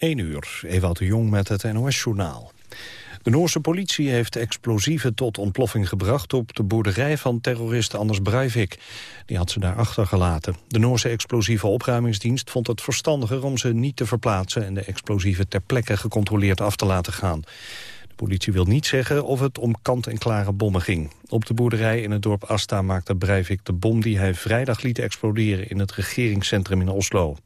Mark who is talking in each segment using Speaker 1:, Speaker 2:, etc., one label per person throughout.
Speaker 1: 1 uur, Ewout de Jong met het NOS-journaal. De Noorse politie heeft explosieven tot ontploffing gebracht... op de boerderij van terrorist Anders Breivik. Die had ze daar achtergelaten. De Noorse explosieve opruimingsdienst vond het verstandiger... om ze niet te verplaatsen en de explosieven ter plekke gecontroleerd af te laten gaan. De politie wil niet zeggen of het om kant-en-klare bommen ging. Op de boerderij in het dorp Asta maakte Breivik de bom... die hij vrijdag liet exploderen in het regeringscentrum in Oslo.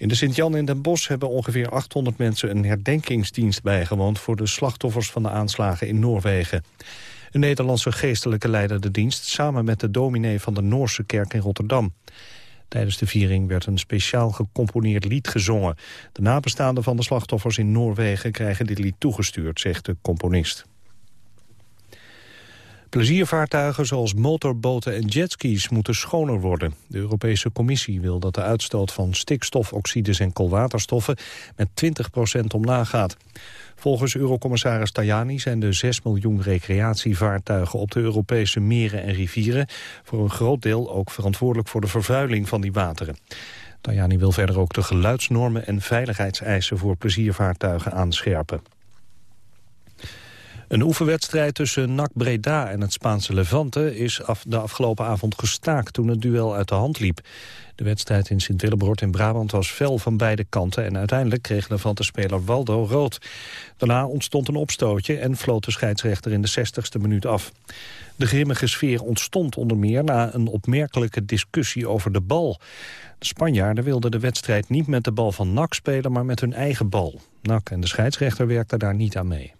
Speaker 1: In de Sint-Jan in Den Bosch hebben ongeveer 800 mensen een herdenkingsdienst bijgewoond voor de slachtoffers van de aanslagen in Noorwegen. Een Nederlandse geestelijke leider de dienst samen met de dominee van de Noorse kerk in Rotterdam. Tijdens de viering werd een speciaal gecomponeerd lied gezongen. De nabestaanden van de slachtoffers in Noorwegen krijgen dit lied toegestuurd, zegt de componist. Pleziervaartuigen zoals motorboten en jetskis moeten schoner worden. De Europese Commissie wil dat de uitstoot van stikstofoxides en koolwaterstoffen met 20% omlaag gaat. Volgens Eurocommissaris Tajani zijn de 6 miljoen recreatievaartuigen op de Europese meren en rivieren voor een groot deel ook verantwoordelijk voor de vervuiling van die wateren. Tajani wil verder ook de geluidsnormen en veiligheidseisen voor pleziervaartuigen aanscherpen. Een oefenwedstrijd tussen NAC Breda en het Spaanse Levante... is af, de afgelopen avond gestaakt toen het duel uit de hand liep. De wedstrijd in Sint-Willebroord in Brabant was fel van beide kanten... en uiteindelijk kreeg Levante-speler Waldo rood. Daarna ontstond een opstootje en floot de scheidsrechter in de 60ste minuut af. De grimmige sfeer ontstond onder meer na een opmerkelijke discussie over de bal. De Spanjaarden wilden de wedstrijd niet met de bal van NAC spelen... maar met hun eigen bal. NAC en de scheidsrechter werkten daar niet aan mee.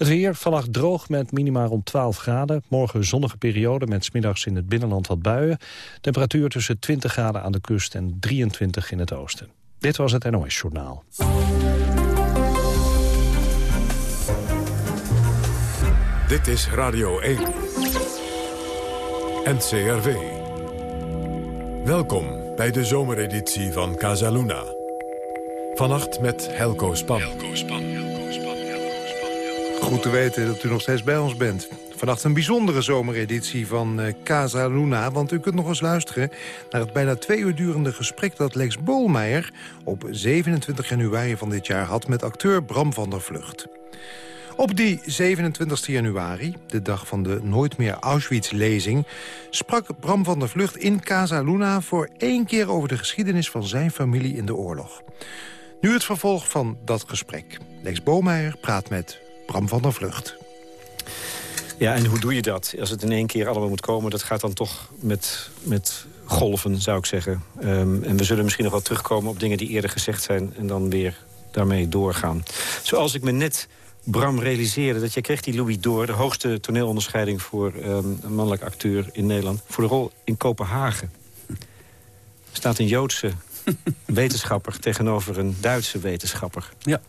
Speaker 1: Het weer vannacht droog met minima rond 12 graden. Morgen zonnige periode met smiddags in het binnenland wat buien. Temperatuur tussen 20 graden aan de kust en 23 in het oosten. Dit was het NOS Journaal.
Speaker 2: Dit is Radio 1. NCRV. Welkom bij de zomereditie van Casaluna. Vannacht met Helco Span. Helco Span.
Speaker 3: Goed te weten dat u nog steeds bij ons bent. Vannacht een bijzondere zomereditie van uh, Casa Luna. Want u kunt nog eens luisteren naar het bijna twee uur durende gesprek... dat Lex Bolmeijer op 27 januari van dit jaar had... met acteur Bram van der Vlucht. Op die 27 januari, de dag van de Nooit meer Auschwitz-lezing... sprak Bram van der Vlucht in Casa Luna voor één keer over de geschiedenis van zijn familie in de oorlog. Nu het vervolg van dat gesprek. Lex Bolmeijer praat met Bram van der Vlucht.
Speaker 4: Ja, en hoe doe je dat? Als het in één keer allemaal moet komen... dat gaat dan toch met, met golven, zou ik zeggen. Ehm, en we zullen misschien nog wel terugkomen op dingen die eerder gezegd zijn... en dan weer daarmee doorgaan. Zoals ik me net, Bram, realiseerde... dat jij kreeg die Louis Door, de hoogste toneelonderscheiding... voor um, een mannelijk acteur in Nederland... voor de rol in Kopenhagen. Er staat een Joodse wetenschapper tegenover een Duitse wetenschapper.
Speaker 5: Ja.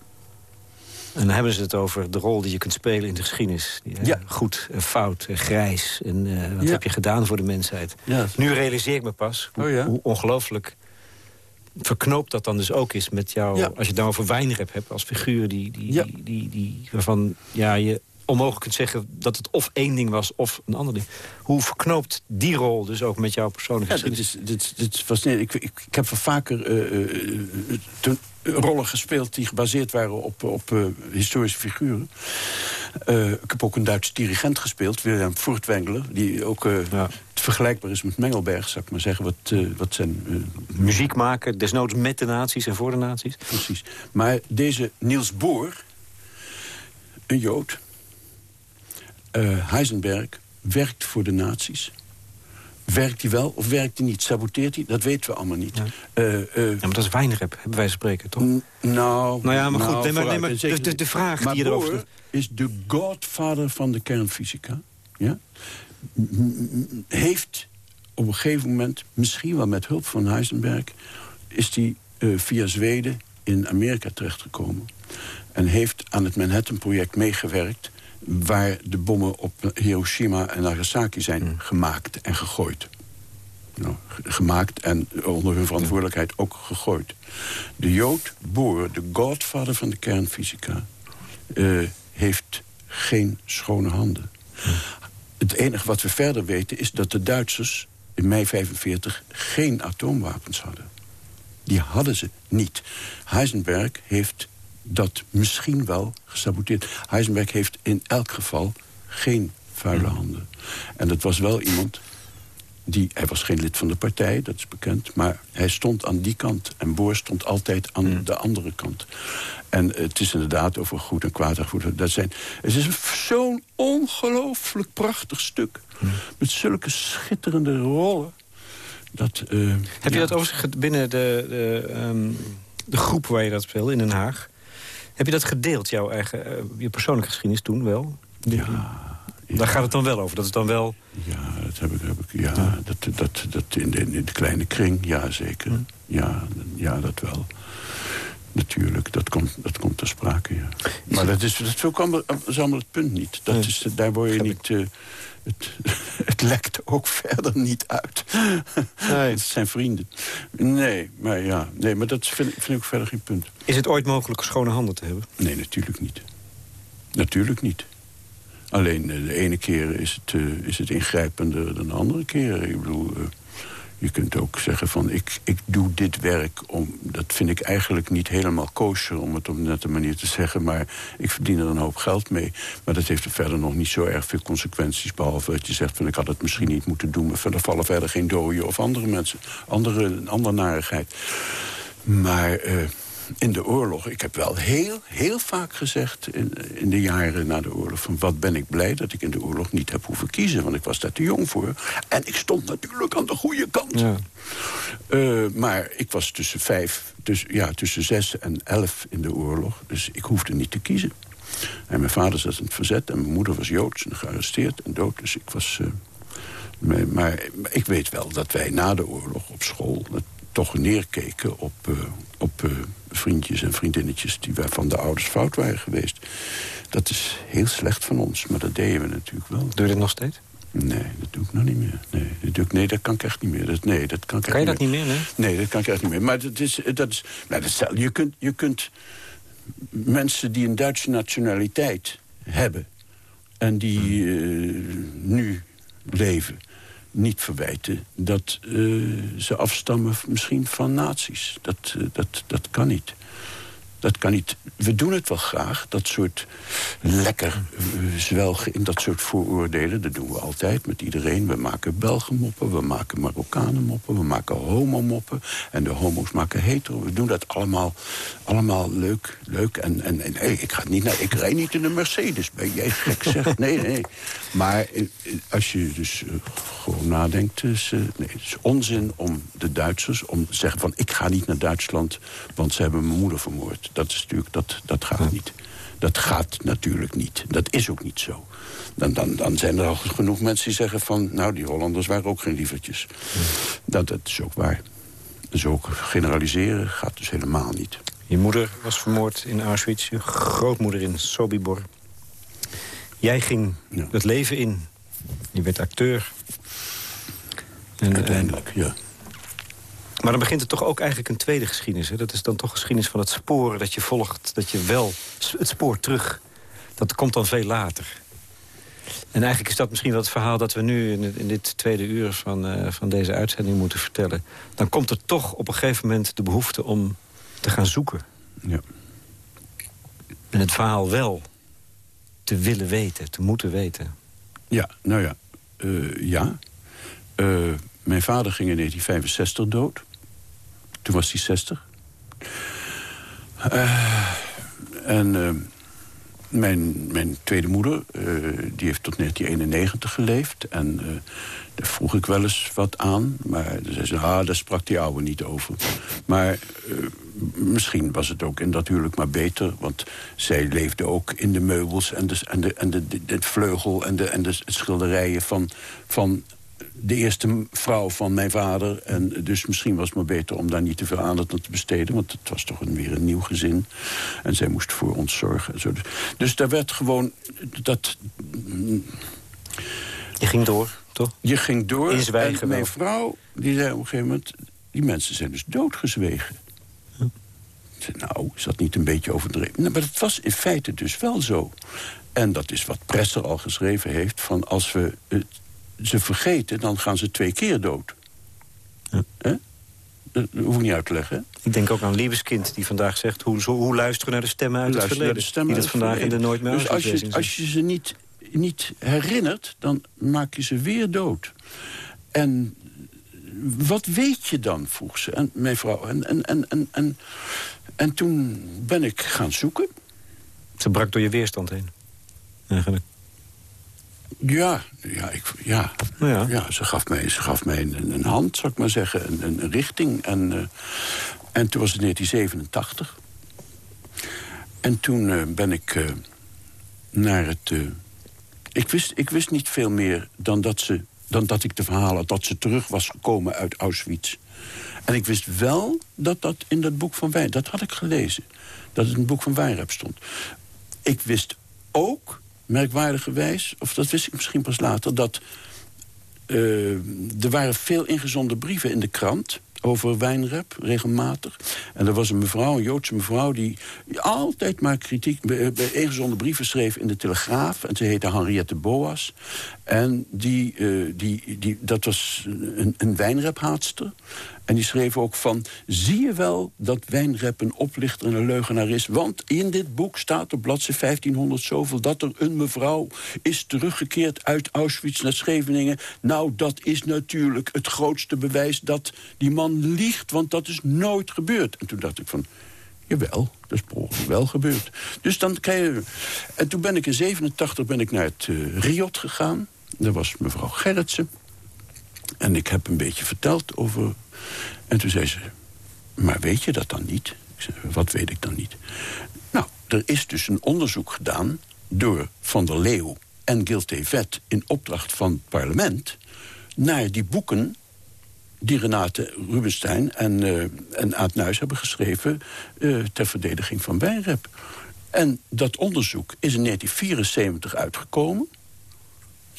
Speaker 4: En dan hebben ze het over de rol die je kunt spelen in de geschiedenis. ja. Goed en fout en grijs. En uh, wat heb je gedaan voor de mensheid. Ja. Nu realiseer ik me pas hoe, oh, hoe ongelooflijk verknoopt dat dan dus ook is met jou... als je het nou over Wijnrep hebt als figuur... Die, die, die, die, die, waarvan ja, je onmogelijk kunt zeggen dat het of één ding was of een ander ding. Hoe verknoopt die rol dus ook met jouw persoonlijke
Speaker 5: ja, dit is, dit, dit is fascinerend. Ik, ik, ik heb vaker uh, toen, rollen gespeeld die gebaseerd waren op, op uh, historische figuren. Uh, ik heb ook een Duitse dirigent gespeeld, William Furtwängler... die ook uh, ja. vergelijkbaar is met Mengelberg, zou ik maar zeggen. Wat, wat zijn,
Speaker 4: Muziek maken, desnoods met de nazi's en voor de nazi's.
Speaker 5: Precies. Maar deze Niels Bohr, een Jood... Heisenberg, werkt voor de nazi's. Werkt hij wel of werkt hij niet? Saboteert hij? Dat weten we allemaal niet. Ja,
Speaker 4: uh, uh, ja maar dat is Wijnrep, hebben wij spreken, toch?
Speaker 5: Nou...
Speaker 4: Nou ja, maar goed, nou, nee, maar, de, de, de, vraag die je erover...
Speaker 5: is de godfather van de kernfysica. Ja? Heeft op een gegeven moment, misschien wel met hulp van Heisenberg... is hij uh, via Zweden in Amerika terechtgekomen. En heeft aan het Manhattan-project meegewerkt waar de bommen op Hiroshima en Nagasaki zijn hmm. gemaakt en gegooid. Nou, gemaakt en onder hun verantwoordelijkheid ook gegooid. De Jood Boer, de godfather van de kernfysica... Uh, heeft geen schone handen. Het enige wat we verder weten is dat de Duitsers in mei 45 geen atoomwapens hadden. Die hadden ze niet. Heisenberg heeft dat misschien wel gesaboteerd. Heisenberg heeft in elk geval geen vuile mm. handen. En dat was wel iemand die, hij was geen lid van de partij, dat is bekend... maar hij stond aan die kant. En Boor stond altijd aan mm. de andere kant. En het is inderdaad over goed en kwaad. Dat zijn, het is zo'n ongelooflijk prachtig stuk. Mm. Met zulke schitterende rollen. Dat, uh,
Speaker 4: Heb je dat overigens binnen de, de, um, de groep waar je dat speelde in Den Haag... heb je dat gedeeld, jouw eigen, uh, je persoonlijke geschiedenis toen wel?
Speaker 5: Ja,
Speaker 4: daar gaat het dan wel over. Dat is dan wel...
Speaker 5: Ja, dat heb ik. Heb ik ja, Dat, dat, dat in, de, in de kleine kring, ja, zeker. Hm. Ja, ja, dat wel. Natuurlijk, dat komt, dat komt ter sprake, ja. Maar dat is, dat zo kan, is allemaal het punt niet. Dat is, daar word je niet... Uh, het, het, lekt ook verder niet uit. Nee. het zijn vrienden. Nee, maar ja, nee, maar dat vind, vind ik ook verder geen punt.
Speaker 4: Is het ooit mogelijk schone handen te hebben?
Speaker 5: Nee, natuurlijk niet. Natuurlijk niet. Alleen eh, de ene keer is het, uh, is het ingrijpender dan de andere keer. Ik bedoel, uh, je kunt ook zeggen van ik, ik doe dit werk om... dat vind ik eigenlijk niet helemaal kosher om het op een nette manier te zeggen... maar ik verdien er een hoop geld mee. Maar dat heeft er verder nog niet zo erg veel consequenties... behalve dat je zegt van ik had het misschien niet moeten doen... maar verder vallen verder geen doden of andere mensen. Andere, andere narigheid. Maar in de oorlog, ik heb wel heel, heel vaak gezegd... In, in de jaren na de oorlog... van wat ben ik blij dat ik in de oorlog niet heb hoeven kiezen. Want ik was daar te jong voor. En ik stond natuurlijk aan de goede kant. Ja. Uh, maar ik was tussen vijf, tussen, ja, tussen zes en elf in de oorlog. Dus ik hoefde niet te kiezen. En mijn vader zat in het verzet en mijn moeder was Joods en gearresteerd en dood. Dus ik was... Uh, maar, maar, ik weet wel dat wij na de oorlog op school toch neerkeken op, uh, op uh, vriendjes en vriendinnetjes... die waarvan de ouders fout waren geweest. Dat is heel slecht van ons, maar dat deden we natuurlijk wel.
Speaker 4: Doe je dat nog steeds?
Speaker 5: Nee, dat doe ik nog niet meer. Nee, dat, doe ik, nee, dat kan ik echt niet meer. Dat, nee, dat kan ik
Speaker 4: kan je dat niet meer, nee?
Speaker 5: Nee, dat kan ik echt niet meer. Maar dat is, dat is, nou, dat je, kunt, je kunt mensen die een Duitse nationaliteit hebben... en die uh, nu leven niet verwijten dat uh, ze afstammen misschien van nazi's. Dat, uh, dat, dat kan niet. Dat kan niet. We doen het wel graag, dat soort lekker zwelgen in dat soort vooroordelen. Dat doen we altijd met iedereen. We maken Belgenmoppen, we maken Marokkanenmoppen, we maken homomoppen. En de homo's maken hetero. We doen dat allemaal, allemaal leuk. leuk. En, en, en hey, ik, ga niet naar, ik rijd niet in een Mercedes. Ben jij gek zeg? Nee, nee. Maar eh, als je dus uh, gewoon nadenkt... Is, uh, nee, het is onzin om de Duitsers om te zeggen van... ik ga niet naar Duitsland, want ze hebben mijn moeder vermoord dat, is natuurlijk, dat, dat gaat niet. Dat gaat natuurlijk niet. Dat is ook niet zo. Dan, dan, dan zijn er al genoeg mensen die zeggen van... nou, die Hollanders waren ook geen lievertjes. Dat, dat is ook waar. Dus ook generaliseren gaat dus helemaal niet.
Speaker 4: Je moeder was vermoord in Auschwitz. Je grootmoeder in Sobibor. Jij ging het leven in. Je werd acteur.
Speaker 5: En, Uiteindelijk, ja.
Speaker 4: Maar dan begint het toch ook eigenlijk een tweede geschiedenis. Hè? Dat is dan toch geschiedenis van het sporen dat je volgt. Dat je wel het spoor terug. Dat komt dan veel later. En eigenlijk is dat misschien wel het verhaal dat we nu in, in dit tweede uur van, uh, van deze uitzending moeten vertellen. Dan komt er toch op een gegeven moment de behoefte om te gaan zoeken.
Speaker 5: Ja.
Speaker 4: En het verhaal wel te willen weten, te moeten weten.
Speaker 5: Ja, nou ja. Uh, ja. Uh, mijn vader ging in 1965 dood. Toen was hij 60. Uh, en uh, mijn, mijn tweede moeder, uh, die heeft tot 1991 geleefd. En daar vroeg ik wel eens wat aan. Maar ze zei ah, daar sprak die oude niet over. Maar misschien was het ook in dat huwelijk maar beter. Want zij leefde ook in de meubels en de, en de, en de, de, de vleugel en de, en de schilderijen van, van de eerste vrouw van mijn vader. En dus misschien was het maar beter om daar niet te veel aandacht aan te besteden. Want het was toch een, weer een nieuw gezin. En zij moest voor ons zorgen. En zo. Dus daar werd gewoon... Dat,
Speaker 4: je ging door, toch?
Speaker 5: Je ging door. En mijn vrouw die zei op een gegeven moment... die mensen zijn dus doodgezwegen. Zei, nou, is dat niet een beetje overdreven? Nou, maar het was in feite dus wel zo. En dat is wat Presser al geschreven heeft... van als we het ze vergeten, dan gaan ze twee keer dood. Ja. Dat hoef ik niet uit te leggen.
Speaker 4: Ik denk ook aan Liebeskind die vandaag zegt... hoe, hoe luisteren naar de stemmen uit het verleden. De stemmen die dat vandaag in de Nooit meer
Speaker 5: Dus als je, als je ze niet, niet herinnert, dan maak je ze weer dood. En wat weet je dan, vroeg ze, en, mijn vrouw. En, en, en, en, en, en toen ben ik gaan zoeken.
Speaker 4: Ze brak door je weerstand heen, eigenlijk.
Speaker 5: Ja, ja, ik, ja, ja. ja ze gaf mij, ze gaf mij een, een hand, zou ik maar zeggen, een, een richting. En, uh, en toen was het 1987. En toen uh, ben ik uh, naar het... ik, wist, ik wist niet veel meer dan dat, ze, dan dat ik de verhalen... dat ze terug was gekomen uit Auschwitz. En ik wist wel dat dat in dat boek van Wijn... dat had ik gelezen, dat het in het boek van Wijnrep stond. Ik wist ook merkwaardigerwijs, of dat wist ik misschien pas later... dat uh, er waren veel ingezonden brieven in de krant over wijnrep, regelmatig. En er was een mevrouw, een Joodse mevrouw... die altijd maar kritiek, bij ingezonden brieven schreef in de Telegraaf. En ze heette Henriette Boas. En die, uh, die, die, dat was een, een. En die schreef ook van... zie je wel dat Wijnrep een oplichter en een leugenaar is? Want in dit boek staat op bladzijde 1500 zoveel... dat er een mevrouw is teruggekeerd uit Auschwitz naar Scheveningen. Nou, dat is natuurlijk het grootste bewijs dat die man liegt... want dat is nooit gebeurd. En toen dacht ik van... Jawel, dat is wel gebeurd. Dus dan krijg je... En toen ben ik in 87 ben ik naar het uh, Riot gegaan. Daar was mevrouw Gerritsen. En ik heb een beetje verteld over... En toen zei ze, maar weet je dat dan niet? Ik zei, wat weet ik dan niet? Nou, er is dus een onderzoek gedaan door Van der Leeuw en Gilte Vet... in opdracht van het parlement... naar die boeken die Renate Rubenstein en, uh, en Aad Nuis hebben geschreven... Uh, ter verdediging van wijnrep. En dat onderzoek is in 1974 uitgekomen.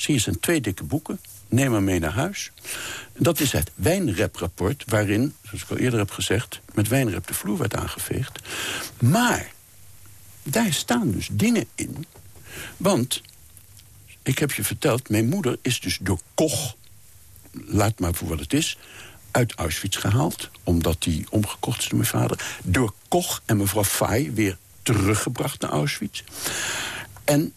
Speaker 5: Zie je, zijn twee dikke boeken neem hem mee naar huis. Dat is het wijnreprapport waarin, zoals ik al eerder heb gezegd... met wijnrep de vloer werd aangeveegd. Maar daar staan dus dingen in. Want, ik heb je verteld, mijn moeder is dus door Koch... laat maar voor wat het is, uit Auschwitz gehaald. Omdat die omgekocht is door mijn vader. Door Koch en mevrouw Fay weer teruggebracht naar Auschwitz. En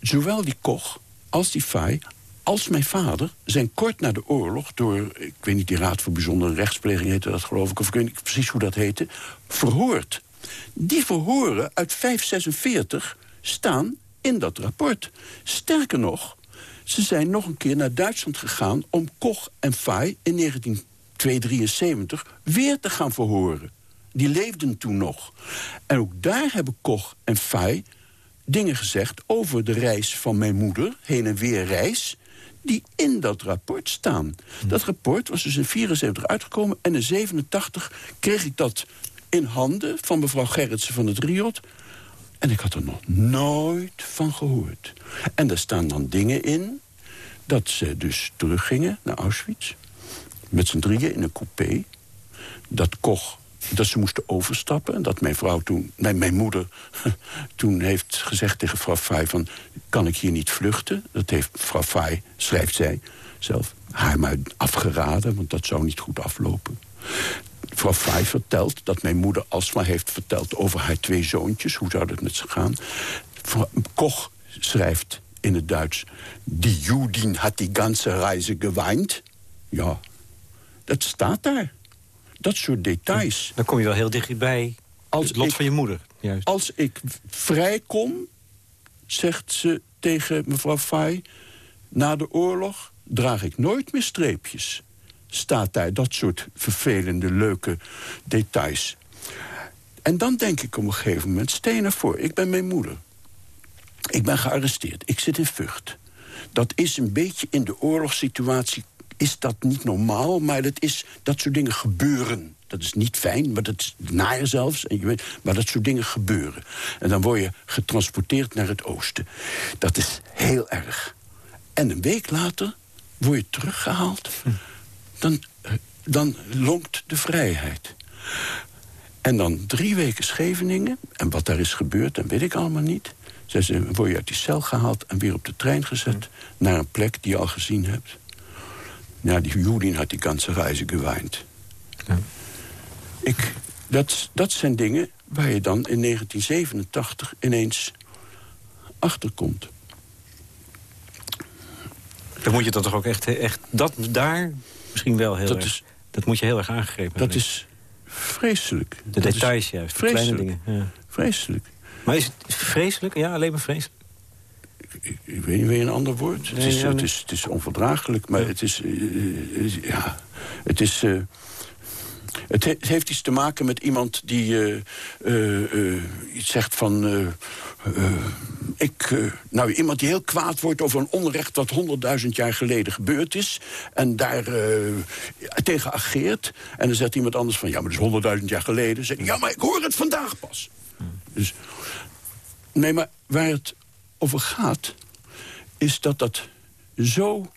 Speaker 5: zowel die Koch als die Fay als mijn vader zijn kort na de oorlog... door, ik weet niet, die Raad voor Bijzondere Rechtspleging heette dat geloof ik... of ik weet niet precies hoe dat heette, verhoord. Die verhoren uit 546 staan in dat rapport. Sterker nog, ze zijn nog een keer naar Duitsland gegaan... om Koch en Fay in 1973 weer te gaan verhoren. Die leefden toen nog. En ook daar hebben Koch en Fay dingen gezegd over de reis van mijn moeder, heen en weer reis die in dat rapport staan. Dat rapport was dus in 74 uitgekomen... en in 87 kreeg ik dat in handen van mevrouw Gerritsen van het Riot... En ik had er nog nooit van gehoord. En daar staan dan dingen in dat ze dus teruggingen naar Auschwitz... met z'n drieën in een coupé. Dat Koch dat ze moesten overstappen. En dat mijn vrouw toen, nee, mijn moeder, toen heeft gezegd tegen vrouw Fay van... kan ik hier niet vluchten? Dat heeft mevrouw Fay, schrijft zij zelf, haar maar afgeraden... want dat zou niet goed aflopen. Mevrouw Fay vertelt dat mijn moeder alsmaar heeft verteld... over haar twee zoontjes, hoe zou dat met ze gaan. Koch schrijft in het Duits... Die Judin had die ganze reize geweint. Ja, dat staat daar. Dat soort details.
Speaker 4: Dan kom je wel heel dichtbij als het lot van je moeder. Juist.
Speaker 5: Als ik vrijkom, zegt ze tegen mevrouw Fay... na de oorlog draag ik nooit meer streepjes. Staat daar dat soort vervelende, leuke details. En dan denk ik op een gegeven moment... stel voor, ik ben mijn moeder. Ik ben gearresteerd. Ik zit in Vught. Dat is een beetje in de oorlogssituatie is dat niet normaal, maar dat, is, dat soort dingen gebeuren. Dat is niet fijn, maar dat is naar zelfs. En je weet, maar dat soort dingen gebeuren. En dan word je getransporteerd naar het oosten. Dat is heel erg. En een week later word je teruggehaald. Dan, dan lonkt de vrijheid. En dan drie weken Scheveningen. En wat daar is gebeurd, dat weet ik allemaal niet. Ze word je uit die cel gehaald en weer op de trein gezet... naar een plek die je al gezien hebt. Ja, die Judin had die ganze reizen geweint. Ja. ik, dat, dat zijn dingen waar je dan in 1987 ineens achterkomt.
Speaker 4: Dan moet je dat toch ook echt... echt dat daar misschien wel heel
Speaker 5: dat
Speaker 4: erg...
Speaker 5: Is,
Speaker 4: dat moet je heel erg aangegrepen
Speaker 5: Dat is vreselijk.
Speaker 4: De
Speaker 5: dat
Speaker 4: details juist, de kleine dingen. Ja.
Speaker 5: Vreselijk.
Speaker 4: Maar is het vreselijk? Ja, alleen maar vreselijk?
Speaker 5: Ik, ik weet niet, weer een ander woord?
Speaker 4: Nee,
Speaker 5: het, is,
Speaker 4: ja,
Speaker 5: het, is, het is onverdraaglijk, maar
Speaker 4: Ja.
Speaker 5: het is... eh, ja, het is... eh, het, he- het heeft iets te maken met iemand die eh, eh, eh, iets zegt van... eh, eh, ik, eh, nou, iemand die heel kwaad wordt over een onrecht... wat honderdduizend jaar geleden gebeurd is... en daar eh, tegen ageert. En dan zegt iemand anders van... ja, maar dat is honderdduizend jaar geleden. Zegt ja, maar ik hoor het vandaag pas. Dus, nee, maar waar het over gaat... is dat dat zo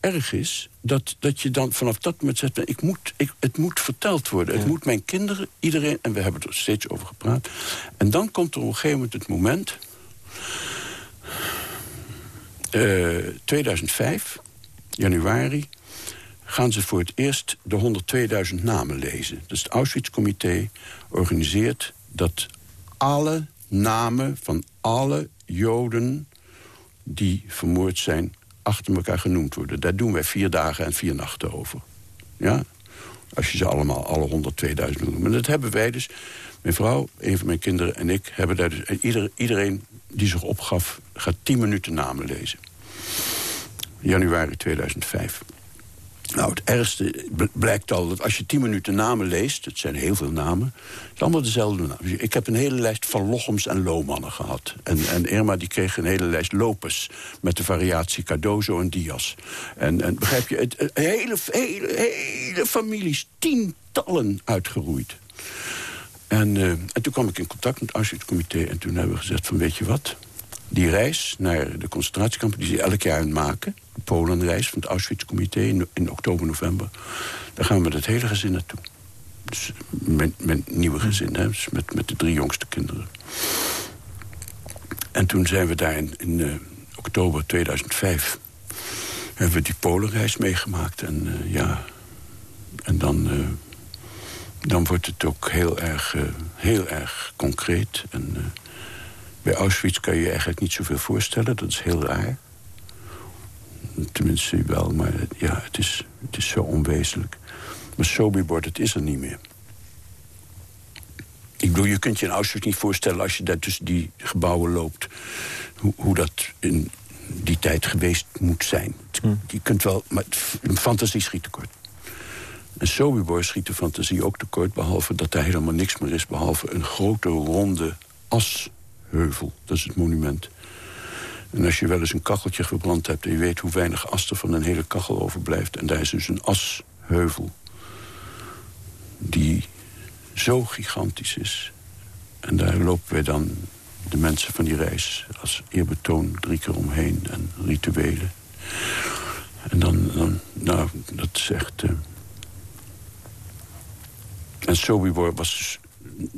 Speaker 5: erg is... Dat, dat je dan vanaf dat moment zegt... Ik moet, ik, het moet verteld worden. Het moet mijn kinderen, iedereen... en we hebben er steeds over gepraat. En dan komt er op een gegeven moment het moment... eh, 2005, januari... gaan ze voor het eerst de 102.000 namen lezen. Dus het Auschwitz-comité organiseert dat alle namen van alle Joden die vermoord zijn achter elkaar genoemd worden. Daar doen wij vier dagen en vier nachten over. Ja? Als je ze allemaal, alle 102.000 noemt. Maar dat hebben wij dus. Mijn vrouw, een van mijn kinderen en ik hebben daar dus... en ieder, iedereen die zich opgaf, gaat 10 minuten namen lezen. Januari 2005. Nou, het ergste bl- blijkt al dat als je tien minuten namen leest... het zijn heel veel namen, het zijn allemaal dezelfde namen. Ik heb een hele lijst van Lochems en Lohmannen gehad. En, en Irma die kreeg een hele lijst Lopes... met de variatie Cardozo en Diaz. En, en begrijp je, het, hele, hele, hele families, tientallen uitgeroeid. En, eh, en toen kwam ik in contact met het Auschwitz-comité... en toen hebben we gezegd van, weet je wat... die reis naar de concentratiekampen die ze elk jaar maken... de Polenreis van het Auschwitz-comité in, oktober, november... daar gaan we met het hele gezin naartoe. Dus mijn, mijn nieuwe gezin, dus met, met de drie jongste kinderen. En toen zijn we daar in, eh, oktober 2005... hebben we die Polenreis meegemaakt. En eh, ja, en dan... eh, dan wordt het ook heel erg, heel erg concreet. En, bij Auschwitz kan je je eigenlijk niet zoveel voorstellen. Dat is heel raar. Tenminste wel, maar ja, het is, het is zo onwezenlijk. Maar Sobibor, dat is er niet meer. Ik bedoel, je kunt je in Auschwitz niet voorstellen... als je daar tussen die gebouwen loopt... hoe, hoe dat in die tijd geweest moet zijn. Je kunt wel, maar het- een fantasie schiet tekort. En Sobibor schiet de fantasie ook tekort... behalve dat daar helemaal niks meer is... behalve een grote ronde asheuvel. Dat is het monument. En als je wel eens een kacheltje verbrand hebt... en je weet hoe weinig as er van een hele kachel overblijft... en daar is dus een asheuvel... die zo gigantisch is. En daar lopen wij dan, de mensen van die reis... als eerbetoon drie keer omheen en rituelen. En dan, dan nou, dat is echt... eh, en Sobibor was dus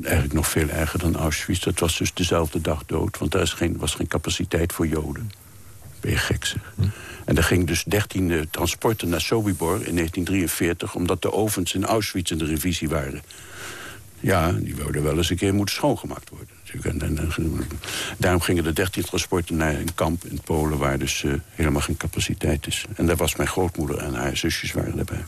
Speaker 5: eigenlijk nog veel erger dan Auschwitz. Dat was dus dezelfde dag dood, want daar is geen, was geen capaciteit voor Joden. Ben je gek zeg. En er ging dus 13 eh, transporten naar Sobibor in 1943... omdat de ovens in Auschwitz in de revisie waren. Ja, die wouden wel eens een keer moeten schoongemaakt worden. natuurlijk. En, en, en, daarom gingen er 13 transporten naar een kamp in Polen... waar dus eh, helemaal geen capaciteit is. En daar was mijn grootmoeder en haar zusjes waren daarbij.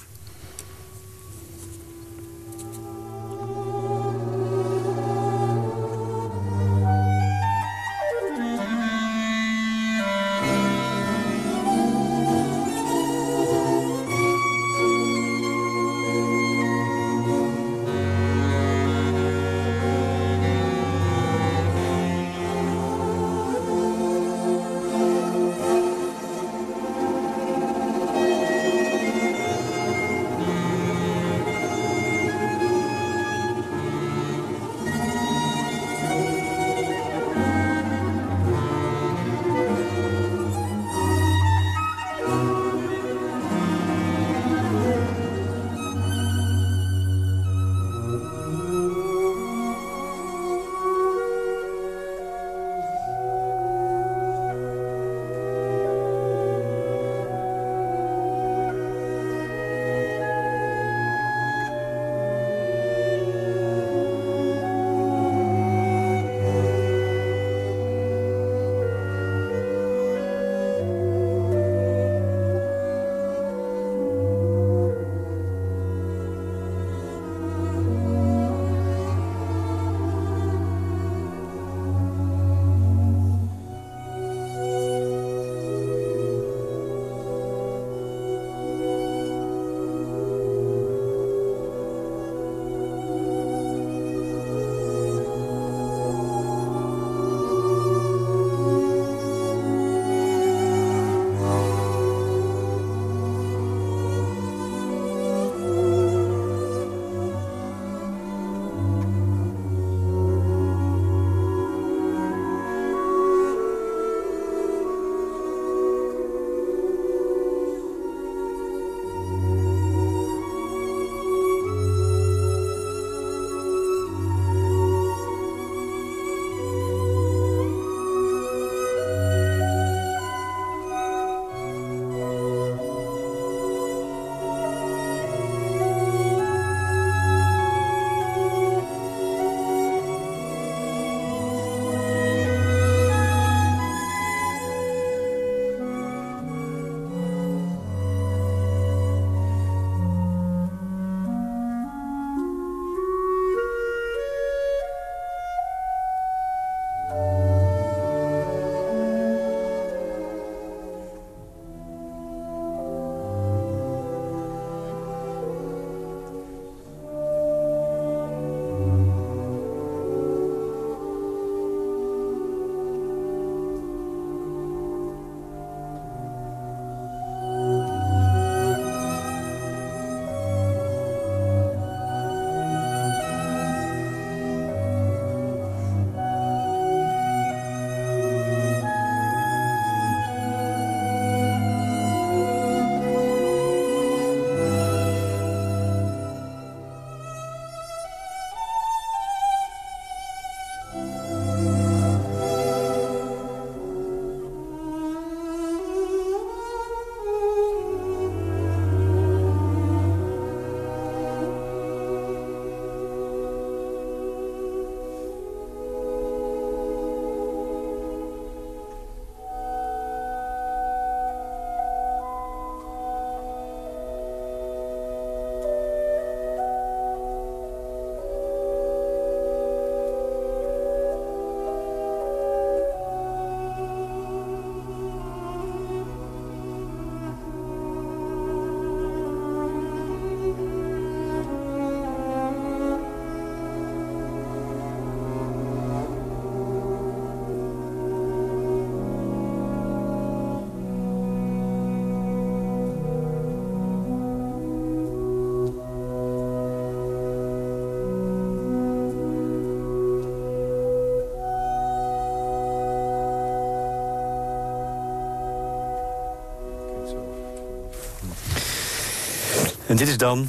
Speaker 4: En dit is dan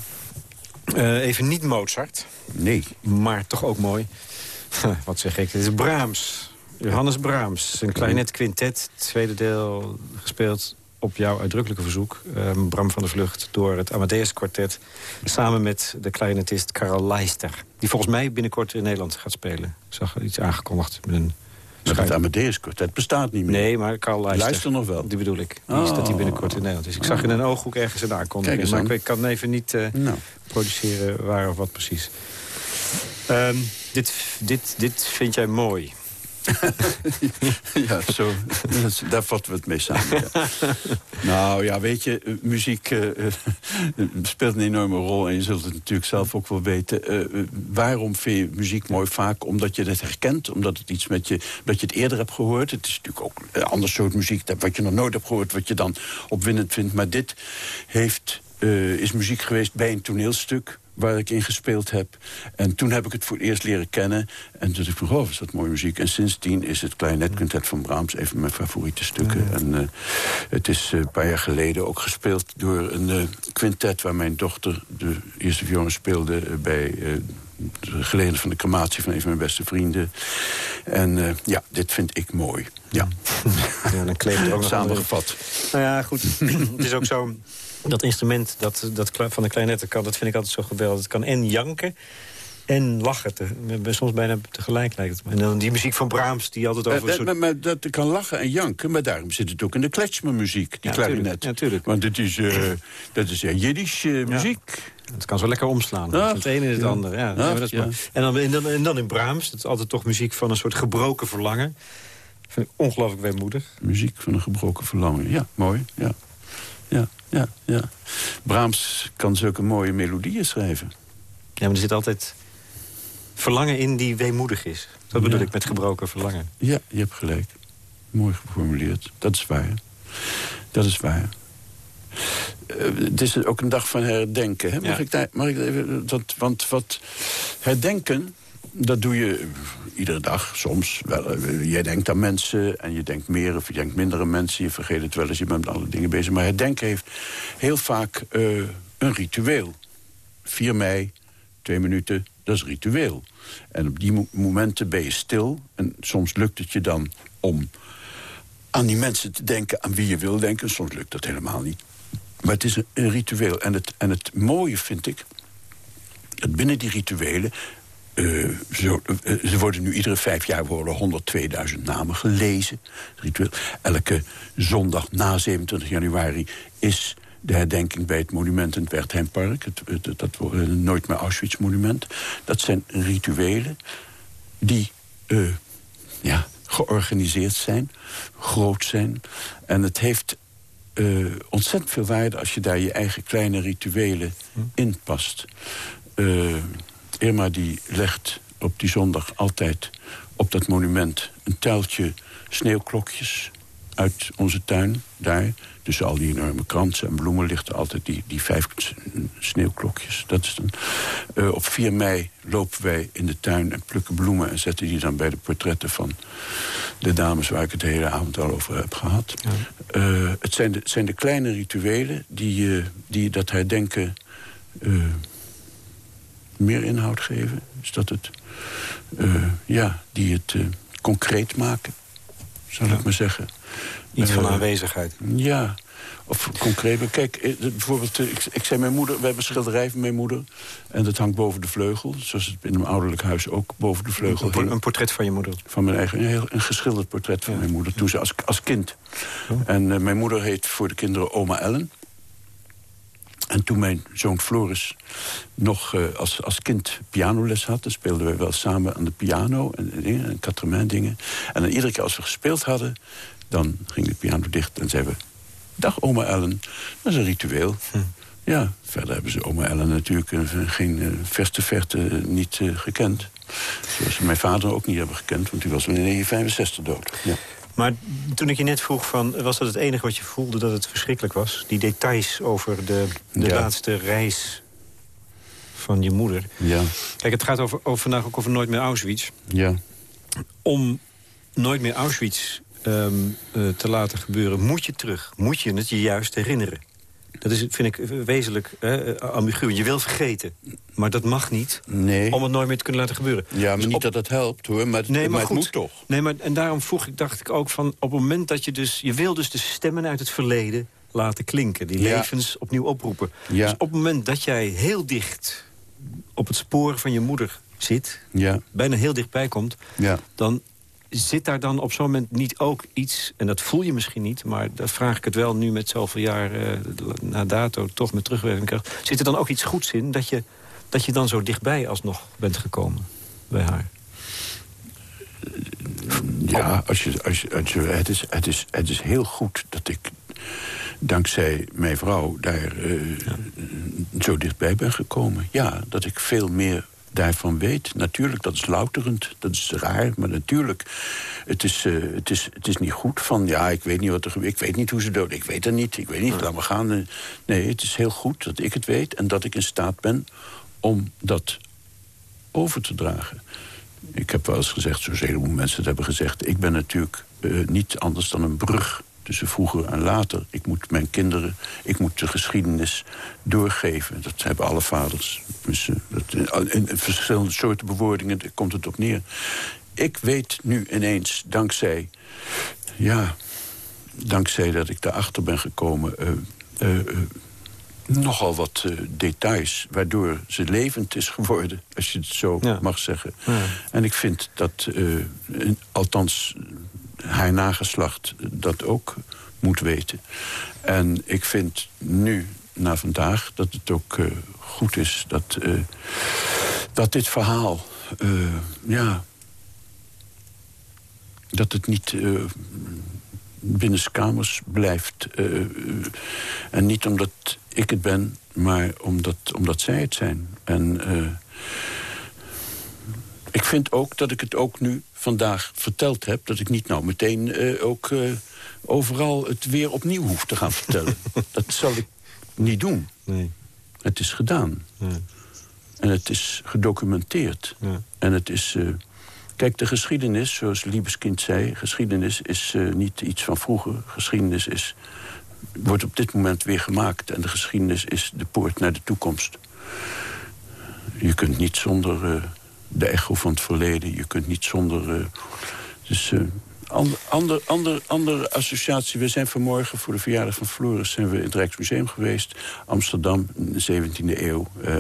Speaker 4: uh, even niet Mozart.
Speaker 5: Nee.
Speaker 4: Maar toch ook mooi. Wat zeg ik? Dit is Brahms. Johannes Brahms. Een klarinet quintet. Tweede deel gespeeld op jouw uitdrukkelijke verzoek. Um, Bram van der Vlucht door het Amadeus Quartet. Samen met de klarinetist Karel Leister. Die volgens mij binnenkort in Nederland gaat spelen. Ik zag iets aangekondigd met een
Speaker 5: maar het Amadeus Quartet bestaat niet meer.
Speaker 4: Nee, maar Carl Luister.
Speaker 5: Luister nog wel.
Speaker 4: Die bedoel ik. Die is dat hij binnenkort in Nederland is. Ik zag in een ooghoek ergens een aankondiging. Maar ik kan even niet uh, nou. produceren waar of wat precies. Um, dit, dit, dit vind jij mooi.
Speaker 5: ja, zo, daar vatten we het mee samen. nou ja, weet je, eh, muziek uh, speelt een enorme rol... en je zult het natuurlijk zelf ook wel weten. Uh, waarom vind je muziek mooi? Vaak omdat je het herkent, omdat het iets met je... dat je het eerder hebt gehoord. Het is natuurlijk ook een ander soort muziek... wat je nog nooit hebt gehoord, wat je dan opwindend vindt. Maar dit heeft, is muziek geweest bij een toneelstuk waar ik in gespeeld heb. En toen heb ik het voor het eerst leren kennen. En toen dacht ik van, oh, is dat mooie muziek. En sindsdien is het Kleinetquintet van Brahms een van mijn favoriete stukken. En uh, het is uh, een paar jaar geleden ook gespeeld door een uh, quintet... waar mijn dochter de eerste violen speelde bij... de gelegenheid van de crematie van een van mijn beste vrienden. En ja, dit vind ik mooi. Ja.
Speaker 4: ja dan kleeft ook nog
Speaker 5: Samengevat.
Speaker 4: Nou ja, goed. het is ook zo dat instrument dat, dat van de klarinetten kan, dat vind ik altijd zo geweldig. Het kan en janken en lachen. Te, soms bijna tegelijk lijkt het En dan die muziek van Brahms, die altijd over... Uh,
Speaker 5: soort... maar, maar, dat kan lachen en janken, maar daarom zit het ook in de kletsmermuziek, die ja, klarinet.
Speaker 4: Natuurlijk.
Speaker 5: Want het is, uh, dat is Jiddisch uh, muziek.
Speaker 4: Het kan zo lekker omslaan. het ene is het andere. Ja. dat is en, dan, en, dan, en dan in Brahms, dat is altijd toch muziek van een soort gebroken verlangen. Vind ik ongelooflijk weemoedig.
Speaker 5: Muziek van een gebroken verlangen, ja, mooi. Ja ja, ja, ja. Brahms kan zulke mooie melodieën schrijven.
Speaker 4: Ja, maar er zit altijd verlangen in die weemoedig is. Dat bedoel ik met gebroken verlangen.
Speaker 5: Ja, je hebt gelijk. Mooi geformuleerd. Dat is waar. Dat is waar. Uh, het is ook een dag van herdenken. Hè? Mag, ik daar, mag ik even... Dat, want wat herdenken dat doe je iedere dag, soms. Wel, eh, jij denkt aan mensen en je denkt meer of je denkt mindere mensen. Je vergeet het wel eens, je bent met alle dingen bezig. Maar het denken heeft heel vaak uh, een ritueel. 4 mei, twee minuten, dat is ritueel. En op die momenten ben je stil. En soms lukt het je dan om aan die mensen te denken... aan wie je wil denken. Soms lukt dat helemaal niet. Maar het is een, een ritueel. En het, en het mooie vind ik... dat binnen die rituelen uh, zo, uh, ze worden nu iedere vijf jaar worden 102.000 namen gelezen. Ritueel. Elke zondag na 27 januari is de herdenking bij het monument in het Wertheimpark. Het, het, dat wordt Nooit meer Auschwitz-monument. Dat zijn rituelen die uh, ja, georganiseerd zijn, groot zijn. En het heeft ontzettend veel waarde als je daar je eigen kleine rituelen hm. in past. Irma die legt op die zondag altijd op dat monument... een tuiltje sneeuwklokjes uit onze tuin, daar. Tussen al die enorme kransen en bloemen ligt altijd die, die vijf sneeuwklokjes. Dat is dan. Uh, op 4 mei lopen wij in de tuin en plukken bloemen... en zetten die dan bij de portretten van de dames... waar ik het de hele avond al over heb gehad. Uh, het, zijn de, zijn de kleine rituelen die, uh, die dat herdenken meer inhoud geven. Is dat het, uh, ja, die het uh, concreet maken, zal ik maar zeggen.
Speaker 4: Iets van uh, aanwezigheid.
Speaker 5: Ja, of concreet. Kijk, bijvoorbeeld, ik, ik zei mijn moeder... we hebben een schilderij van mijn moeder. En dat hangt boven de vleugel. Zoals het in mijn ouderlijk huis ook boven de vleugel
Speaker 4: Een, een portret van je moeder?
Speaker 5: Van mijn eigen, een, heel, een geschilderd portret van ja. mijn moeder. Toen ze als, als kind. En mijn moeder heet voor de kinderen oma Ellen. En toen mijn zoon Floris nog uh, als, als kind pianoles had... dan speelden wij wel samen aan de piano en, en dingen, en quatre dingen. En dan iedere keer als we gespeeld hadden... dan ging de piano dicht en zeiden we... Dag oma Ellen, dat is een ritueel. Hm. Ja, verder hebben ze oma Ellen natuurlijk uh, geen uh, verste verte niet gekend. Zoals ze mijn vader ook niet hebben gekend... want die was in 1965 dood. Ja.
Speaker 4: Maar toen ik je net vroeg, van, was dat het enige wat je voelde dat het verschrikkelijk was? Die details over de, de laatste reis van je moeder.
Speaker 5: Ja.
Speaker 4: Kijk, het gaat over, over, vandaag ook over Nooit meer Auschwitz.
Speaker 5: Ja.
Speaker 4: Om Nooit meer Auschwitz um, uh, te laten gebeuren, moet je terug. Moet je het je juist herinneren. Dat is, vind ik wezenlijk ambigu. Je wil vergeten, maar dat mag niet...
Speaker 5: Nee.
Speaker 4: om het nooit meer te kunnen laten gebeuren.
Speaker 5: Ja, maar
Speaker 4: Dus
Speaker 5: niet
Speaker 4: op-
Speaker 5: dat het helpt, hoor. Maar, het-
Speaker 4: Nee, maar,
Speaker 5: maar het
Speaker 4: goed.
Speaker 5: moet toch.
Speaker 4: Nee, maar en daarom vroeg ik, dacht ik ook van... op het moment dat je dus... Je wil dus de stemmen uit het verleden laten klinken. Die
Speaker 5: Ja.
Speaker 4: levens opnieuw oproepen.
Speaker 5: Ja.
Speaker 4: Dus op het moment dat jij heel dicht op het spoor van je moeder zit...
Speaker 5: Ja,
Speaker 4: bijna heel dichtbij komt...
Speaker 5: ja.
Speaker 4: dan zit daar dan op zo'n moment niet ook iets... en dat voel je misschien niet, maar daar vraag ik het wel nu... met zoveel jaar eh, na dato, toch met terugwerkende kracht... zit er dan ook iets goeds in dat je, dat je dan zo dichtbij alsnog bent gekomen bij haar?
Speaker 5: Ja, als je, als je, als je, het, is, het, is, het is heel goed dat ik dankzij mijn vrouw daar eh, zo dichtbij ben gekomen. Ja, dat ik veel meer daarvan weet. Natuurlijk, dat is louterend, dat is raar, maar natuurlijk... Het is, eh, het, is, het is niet goed van, ja, ik weet niet wat er gebeurt. Ik weet niet hoe ze dood, ik weet het niet, ik weet niet, laat maar gaan. Eh, Nee, het is heel goed dat ik het weet en dat ik in staat ben om dat over te dragen. Ik heb wel eens gezegd, zoals een heleboel mensen het hebben gezegd... ik ben natuurlijk eh, niet anders dan een brug tussen vroeger en later. Ik moet mijn kinderen, ik moet de geschiedenis doorgeven. Dat hebben alle vaders. Dus, eh, dat, in, verschillende soorten bewoordingen daar komt het op neer. Ik weet nu ineens, dankzij... ja, dankzij dat ik daarachter ben gekomen... eh, eh, eh, nogal wat eh, details waardoor ze levend is geworden, als je het zo
Speaker 4: Ja.
Speaker 5: mag zeggen.
Speaker 4: Ja.
Speaker 5: En ik vind dat, eh, althans haar nageslacht dat ook moet weten. En ik vind nu, na vandaag, dat het ook eh, goed is dat, eh, dat dit verhaal, eh, ja, dat het niet binnenskamers blijft. en niet omdat ik het ben, maar omdat, omdat zij het zijn. En ik vind ook dat ik het ook nu vandaag verteld heb... dat ik niet nou meteen eh, ook eh, overal het weer opnieuw hoef te gaan vertellen. dat zal ik niet doen.
Speaker 4: Nee.
Speaker 5: Het is gedaan.
Speaker 4: Ja.
Speaker 5: En het is gedocumenteerd.
Speaker 4: Ja.
Speaker 5: En het is... eh, kijk, de geschiedenis, zoals Liebeskind zei... geschiedenis is niet iets van vroeger. Geschiedenis is, wordt op dit moment weer gemaakt. En de geschiedenis is de poort naar de toekomst. Je kunt niet zonder de echo van het verleden. Je kunt niet zonder... eh, dus... eh, Ander, ander, ander, andere associatie. We zijn vanmorgen voor de verjaardag van Floris... zijn we in het Rijksmuseum geweest. Amsterdam, in de 17e eeuw. eh,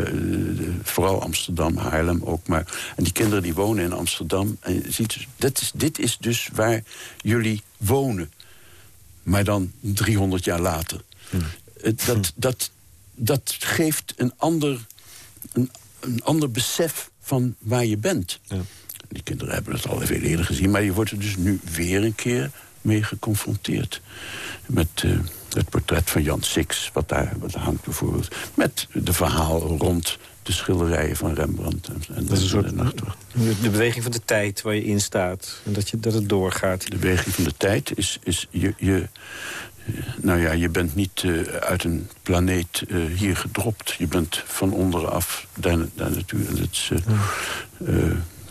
Speaker 5: vooral Amsterdam, Haarlem ook. Maar, en die kinderen die wonen in Amsterdam. En je ziet, dat is, dit is dus waar jullie wonen. Maar dan 300 jaar later. Het- Dat, dat, dat geeft een ander, een, een ander besef van waar je bent.
Speaker 4: Ja.
Speaker 5: Die kinderen hebben het al veel eerder gezien... maar je wordt er dus nu weer een keer mee geconfronteerd. Met eh, het portret van Jan Six, wat daar wat hangt bijvoorbeeld. Met de verhaal rond de schilderijen van Rembrandt. En, en
Speaker 4: Dat is een soort
Speaker 5: de
Speaker 4: de, de beweging van de tijd waar je in staat. En dat, je, dat het doorgaat.
Speaker 5: De beweging van de tijd is... is je, je, nou ja, je bent niet eh, uit een planeet eh, hier gedropt. Je bent van onderaf daar, daar naartoe. En het is, eh,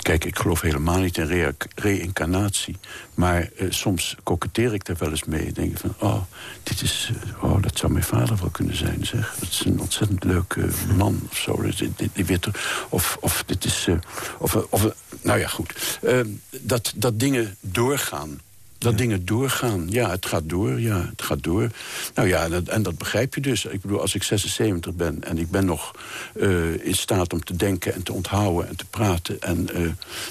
Speaker 5: kijk, ik geloof helemaal niet in reïncarnatie. Maar soms koketteer ik daar wel eens mee. Denk ik van, oh, dit is, oh, dat zou mijn vader wel kunnen zijn, zeg. Dat is een ontzettend leuke man of zo. Dit- Of, of dit is... of, of, nou ja, goed. Dat, dat dingen doorgaan. Dat dingen doorgaan. Ja, het gaat door. Ja, het gaat door. Nou ja, en dat, en dat begrijp je dus. Ik bedoel, als ik 76 ben en ik ben nog eh, in staat om te denken en te onthouden en te praten. En, eh,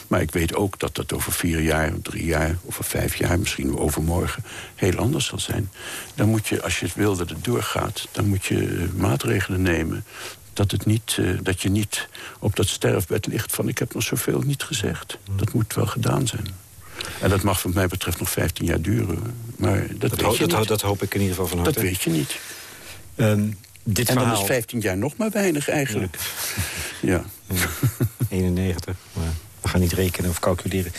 Speaker 5: maar ik weet ook dat dat over vier jaar, drie jaar, over vijf jaar, misschien overmorgen, heel anders zal zijn. Dan moet je, als je het wil dat het doorgaat, dan moet je eh, maatregelen nemen. Dat, het niet, dat je niet op dat sterfbed ligt van ik heb nog zoveel niet gezegd. Dat moet wel gedaan zijn. En dat mag wat mij betreft nog 15 jaar duren. Maar dat,
Speaker 4: Dat,
Speaker 5: weet
Speaker 4: ho-
Speaker 5: je
Speaker 4: dat, ho-
Speaker 5: niet.
Speaker 4: dat hoop ik in ieder geval van harte.
Speaker 5: dat weet je niet.
Speaker 4: Ehm, dit
Speaker 5: En dan
Speaker 4: verhaal...
Speaker 5: is 15 jaar nog maar weinig eigenlijk. Ja.
Speaker 4: 91, maar we gaan niet rekenen of calculeren.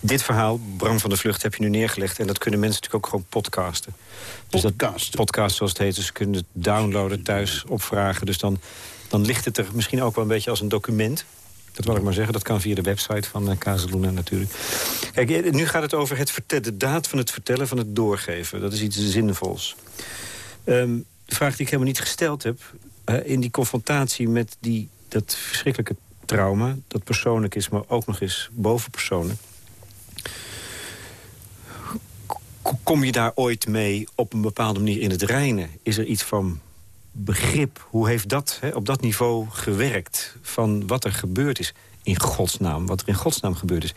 Speaker 4: Dit verhaal, Bram van de Vlucht, heb je nu neergelegd... en dat kunnen mensen natuurlijk ook gewoon podcasten. Dus dat podcast, zoals het heet, dus ze kunnen het downloaden, thuis opvragen. Dus dan, dan ligt het er misschien ook wel een beetje als een document. Dat wil ik maar zeggen, dat kan via de website van uh, natuurlijk. Kijk, eh, nu gaat het over het de daad van het vertellen, van het doorgeven. Dat is iets zinvols. Ehm, de vraag die ik helemaal niet gesteld heb... in die confrontatie met die, dat verschrikkelijke trauma... dat persoonlijk is, maar ook nog eens bovenpersoonlijk... kom je daar ooit mee op een bepaalde manier in het reinen? Is er iets van begrip? Hoe heeft dat hè, op dat niveau gewerkt? Van wat er gebeurd is in godsnaam. Wat er in godsnaam gebeurd is.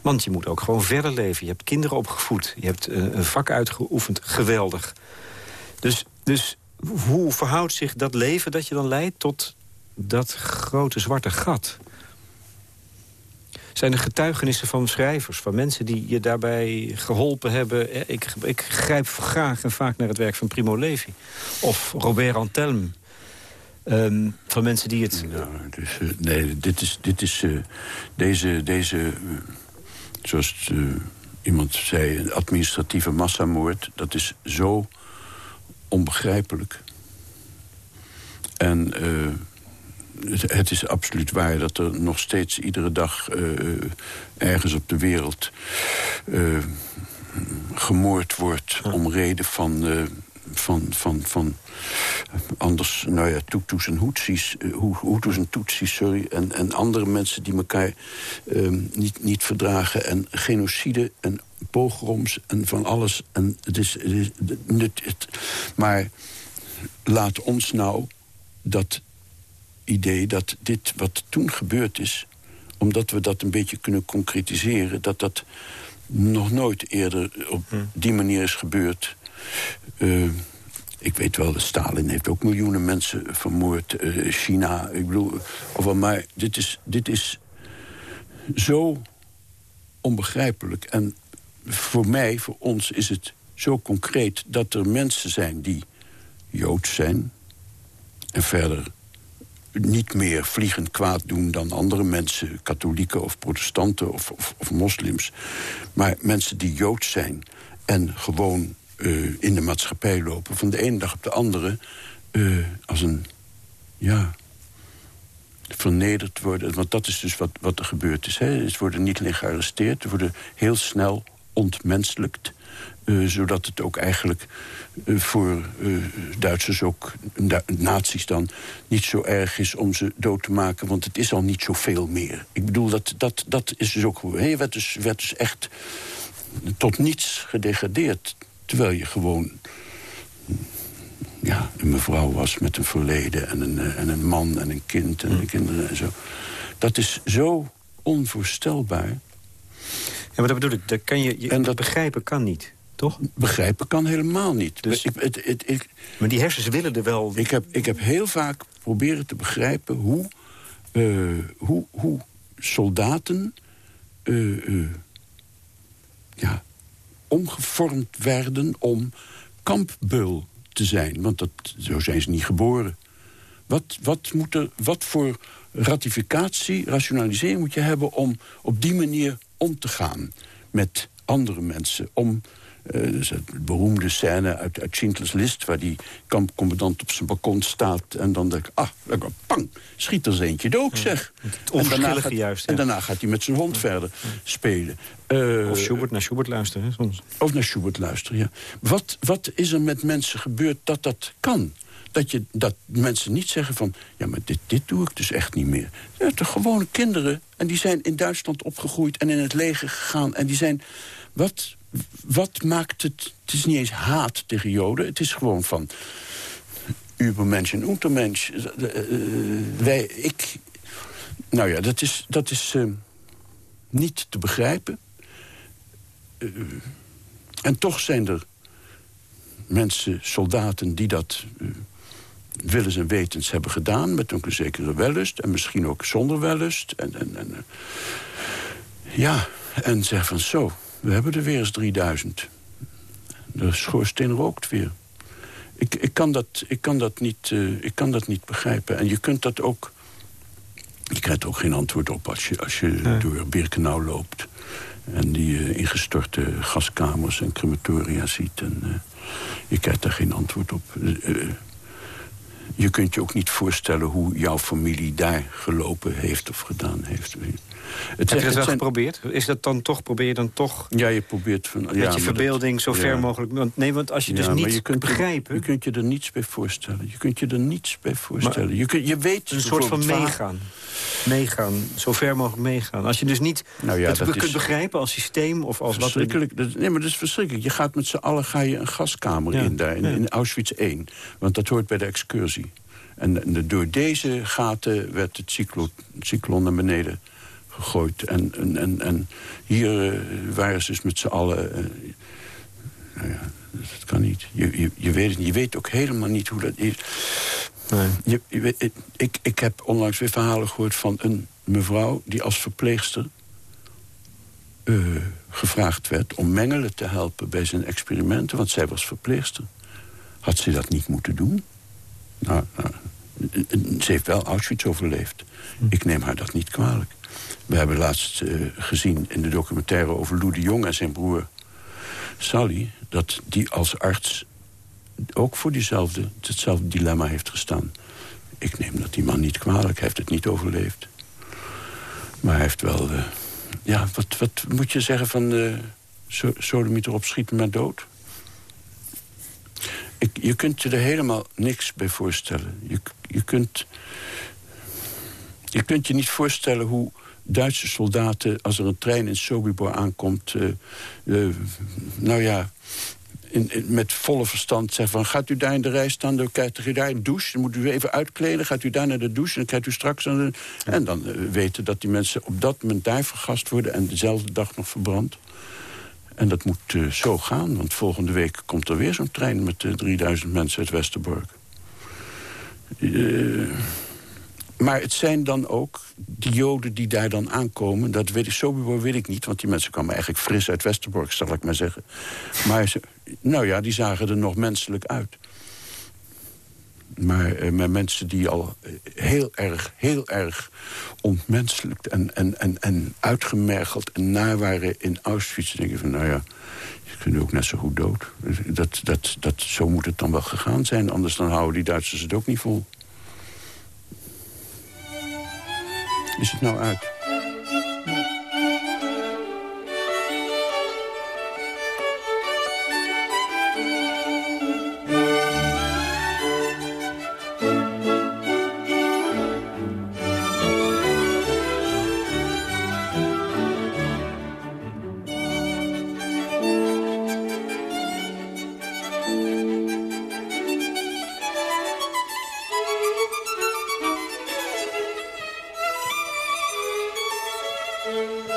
Speaker 4: Want je moet ook gewoon verder leven. Je hebt kinderen opgevoed. Je hebt uh, een vak uitgeoefend. Geweldig. Dus, dus hoe verhoudt zich dat leven dat je dan leidt... tot dat grote zwarte gat? Zijn er getuigenissen van schrijvers, van mensen die je daarbij geholpen hebben. Ik, ik grijp graag en vaak naar het werk van Primo Levi. Of Robert Antelme. Um, van mensen die het...
Speaker 5: Nou, dus, uh, nee, dit is, dit is uh, deze, deze zoals iemand zei, administratieve massamoord... dat is zo onbegrijpelijk. En het, is absoluut waar dat er nog steeds iedere dag uh, ergens op de wereld uh, gemoord wordt om reden van, uh, van, van, van anders, nou ja, Hutus en Hutsis, Hutus en Tutsis, sorry, en, en andere mensen die elkaar ehm, niet, niet verdragen en genocide en pogroms en van alles. En het is, het is het, het, maar laat ons nou dat idee dat dit wat toen gebeurd is... omdat we dat een beetje kunnen concretiseren... dat dat nog nooit eerder op hm. die manier is gebeurd. Uh, ik weet wel, Stalin heeft ook miljoenen mensen vermoord. Uh, China, ik bedoel... Of, maar dit is, dit is zo onbegrijpelijk. En voor mij, voor ons, is het zo concreet... dat er mensen zijn die Joods zijn... en verder niet meer vliegend kwaad doen dan andere mensen... katholieken of protestanten of, of, moslims. Maar mensen die joods zijn en gewoon uh, in de maatschappij lopen... van de ene dag op de andere uh, als een... ja, vernederd worden. Want dat is dus wat, wat er gebeurd is. Hè. Ze worden niet alleen gearresteerd, ze worden heel snel ontmenselijkt. Uh, zodat het ook eigenlijk uh, voor uh, Duitsers, ook nazi's dan... niet zo erg is om ze dood te maken, want het is al niet zoveel meer. Ik bedoel, dat, dat, dat is dus ook... Je werd dus, werd dus echt tot niets gedegradeerd. Terwijl je gewoon ja, een mevrouw was met een verleden... en een, en een man en een kind en mm. kinderen en zo. Dat is zo onvoorstelbaar.
Speaker 4: Ja, maar dat bedoel ik, dat kan je, je en dat begrijpen kan niet. Toch?
Speaker 5: Begrijpen kan helemaal niet. Dus, ik, het, het, ik,
Speaker 4: maar die hersens willen er wel...
Speaker 5: Ik heb, ik heb heel vaak proberen te begrijpen hoe, uh, hoe, hoe soldaten... Uh, ja, omgevormd werden om kampbeul te zijn. Want dat, zo zijn ze niet geboren. Wat, wat, moet er, wat voor ratificatie, rationalisering moet je hebben... om op die manier om te gaan met andere mensen? Om uh, dus het beroemde scène uit, uit Schindler's List... waar die kampcommandant op zijn balkon staat... en dan denk ik, ah, pang, schiet er eens eentje dood, zeg.
Speaker 4: en, daarna gaat, juist,
Speaker 5: en daarna gaat hij met zijn hond verder spelen. Uh,
Speaker 4: of Schubert, naar Schubert luisteren, soms.
Speaker 5: Of naar Schubert luisteren, ja. Wat, wat is er met mensen gebeurd dat dat kan? Dat, je, dat mensen niet zeggen van... ja, maar dit, dit doe ik dus echt niet meer. Ja, toch gewone kinderen. En die zijn in Duitsland opgegroeid en in het leger gegaan. En die zijn... Wat, wat maakt het... Het is niet eens haat tegen Joden. Het is gewoon van... Übermensch en Untermensch. Eh, eh, wij, ik... Nou ja, dat is, dat is uh, niet te begrijpen. En toch zijn er mensen, soldaten, die dat willens en wetens hebben gedaan... met een zekere wellust en misschien ook zonder wellust. En, en, en, ja, en zeggen van zo, we hebben er weer eens 3000. De schoorsteen rookt weer. Ik, ik, kan, dat, ik, kan, dat niet, uh, ik kan dat niet begrijpen. En je kunt dat ook... Je krijgt ook geen antwoord op als je, als je nee. door Birkenau loopt. En die uh, ingestorte gaskamers en crematoria ziet. En, uh, je krijgt daar geen antwoord op. je kunt je ook niet voorstellen hoe jouw familie daar gelopen heeft of gedaan heeft.
Speaker 4: Het, Heb je dat wel geprobeerd? Is dat dan toch, probeer je dan toch...
Speaker 5: Ja, je probeert van...
Speaker 4: Met je verbeelding zo ver mogelijk... Want, nee, want als je dus niet je kunt begrijpen...
Speaker 5: Je, kunt je er niets bij voorstellen. Je kunt je er niets bij voorstellen. je, kunt, je weet...
Speaker 4: Een soort van meegaan. Meegaan. Zo ver mogelijk meegaan. Als je dus niet nou ja, het dat kunt begrijpen als systeem of als
Speaker 5: wat... Dat, nee, maar dat is verschrikkelijk. Je gaat met z'n allen ga je een gaskamer in daar, in, in Auschwitz 1. Want dat hoort bij de excursie. En, door deze gaten werd het cyclo, cyclon naar beneden gegooid. En, en, en, en hier uh, waren ze dus met z'n allen... Uh, nou ja, dat kan niet. Je, je, je, weet het. Je weet ook helemaal niet hoe dat is. Nee. Je, je weet, ik, ik heb onlangs weer verhalen gehoord van een mevrouw... die als verpleegster uh, gevraagd werd om Mengelen te helpen bij zijn experimenten. Want zij was verpleegster. Had ze dat niet moeten doen? Nou, nou ze heeft wel Auschwitz overleefd. Hm. Ik neem haar dat niet kwalijk. We hebben laatst uh, gezien in de documentaire over Lou de Jong en zijn broer Sally... dat die als arts ook voor diezelfde, hetzelfde dilemma heeft gestaan. Ik neem dat die man niet kwalijk, hij heeft het niet overleefd. Maar hij heeft wel... Uh, ja, wat, wat moet je zeggen van... Uh, so Sodemieter op schieten met dood? Ik, je kunt je er helemaal niks bij voorstellen. Je, je, kunt, je kunt je niet voorstellen hoe Duitse soldaten... als er een trein in Sobibor aankomt... Uh, nou ja, in, met volle verstand zeggen van... gaat u daar in de rij staan, dan krijgt u daar een douche... dan moet u even uitkleden, gaat u daar naar de douche... en dan krijgt u straks... En dan uh, weten dat die mensen op dat moment daar vergast worden... en dezelfde dag nog verbrand. En dat moet zo gaan, want volgende week komt er weer zo'n trein... met uh, 3000 mensen uit Westerbork. Maar het zijn dan ook die joden die daar dan aankomen. Dat weet ik, Sobibor ik niet, want die mensen kwamen eigenlijk fris uit Westerbork, zal ik maar zeggen. Maar nou ja, die zagen er nog menselijk uit. Maar uh, met mensen die al eh, heel erg, heel erg ontmenselijkt en, en, en, en uitgemergeld en naar waren in Auschwitz. denk je van, nou ja, je kunt ook net zo goed dood. Dat, dat, dat, zo moet het dan wel gegaan zijn, anders dan houden die Duitsers het ook niet vol. Is het nou uit?
Speaker 4: Müzik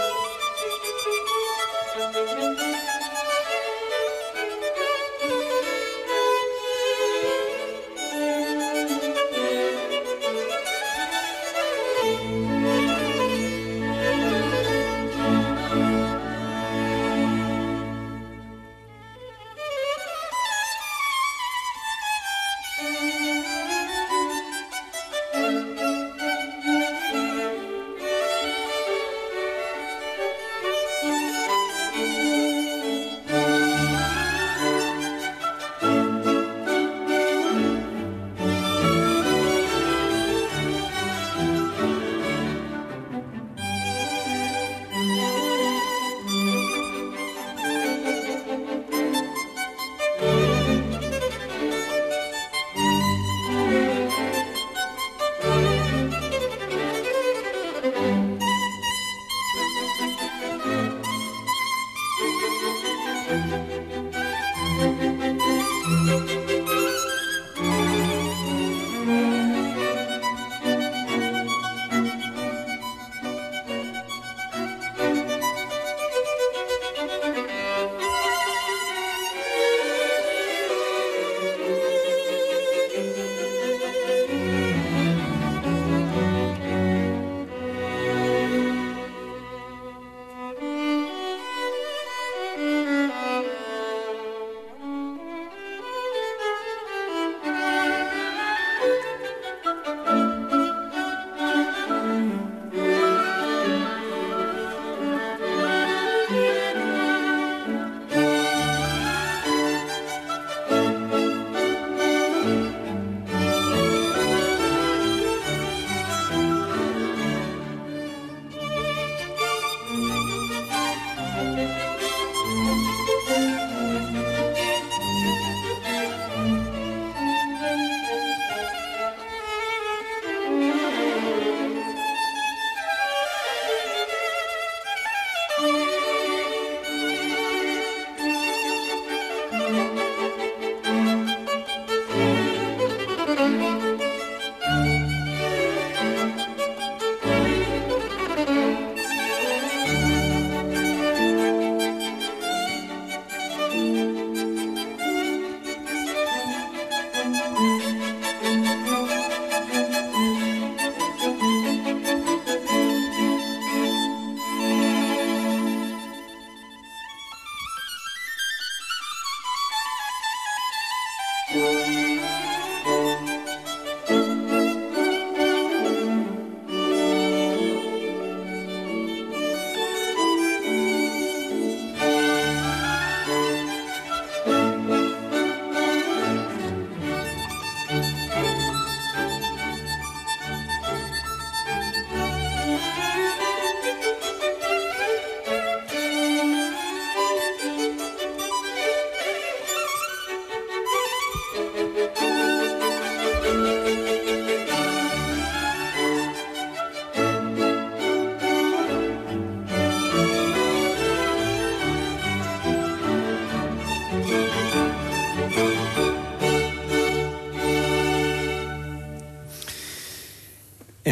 Speaker 4: you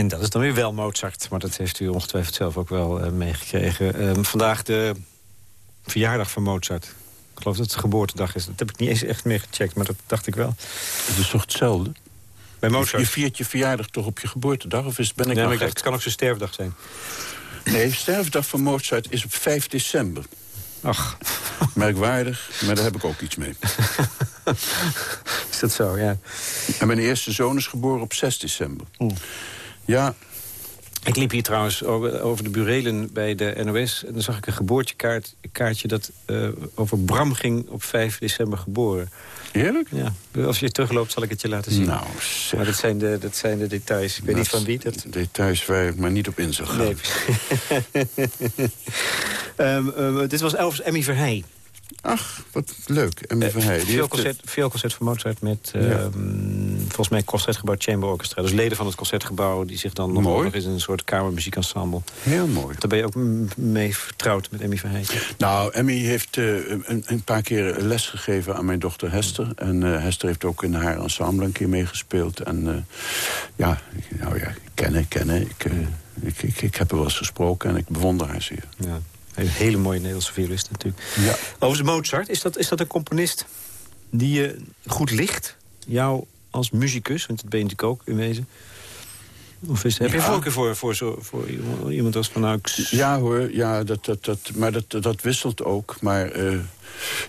Speaker 4: En dat is dan weer wel Mozart. Maar dat heeft u ongetwijfeld zelf ook wel uh, meegekregen. Uh, vandaag de verjaardag van Mozart. Ik geloof dat het geboortedag is. Dat heb ik niet eens echt meer gecheckt, maar dat dacht ik wel.
Speaker 5: Het is toch hetzelfde?
Speaker 4: Bij Mozart.
Speaker 5: Je viert je verjaardag toch op je geboortedag? Of is, ben ik
Speaker 4: nee, ik dacht, het kan ook zijn sterfdag zijn.
Speaker 5: Nee, de sterfdag van Mozart is op 5 december.
Speaker 4: Ach.
Speaker 5: Merkwaardig, maar daar heb ik ook iets mee.
Speaker 4: is dat zo, ja.
Speaker 5: En mijn eerste zoon is geboren op 6 december. Ja,
Speaker 4: ik liep hier trouwens over, de burelen bij de NOS... en dan zag ik een geboortekaartje dat uh, over Bram ging op 5 december geboren.
Speaker 5: Eerlijk?
Speaker 4: Ja. Als je terugloopt zal ik het je laten zien.
Speaker 5: Nou, zeg.
Speaker 4: Maar dat zijn de, dat zijn de details. Ik weet niet van wie. Dat...
Speaker 5: Details waar ik maar niet op in zou gaan.
Speaker 4: Nee. um, um, dit was Elvis Emmy Verheij.
Speaker 5: Ach, wat leuk. Emmy uh.
Speaker 4: Veel concert, veel concert van Mozart met, ja. um, volgens mij, Concertgebouw Chamber Orchestra. Dus leden van het Concertgebouw die zich dan nog, eens in een soort kamermuziekensemble.
Speaker 5: Heel mooi.
Speaker 4: Daar ben je ook mee vertrouwd met Emmy Verheij.
Speaker 5: Nou, Emmy heeft uh, een, een, paar keer les gegeven aan mijn dochter Hester. En uh, Hester heeft ook in haar ensemble een keer meegespeeld. En ja, nou ja, kennen, kennen. Ik, ik, ik, ik heb er wel eens gesproken en ik bewonder haar zeer.
Speaker 4: Ja. Een hele mooie Nederlandse violist natuurlijk.
Speaker 5: Ja.
Speaker 4: Overigens Mozart, is dat, is dat een componist die je goed ligt? Jou als muzikus, want dat ben je natuurlijk ook in wezen. Of is, heb je ja. voorkeur voor, voor, zo, voor iemand als Van nou,
Speaker 5: Ja hoor, ja, dat, dat, dat, maar dat, dat wisselt ook. Maar uh,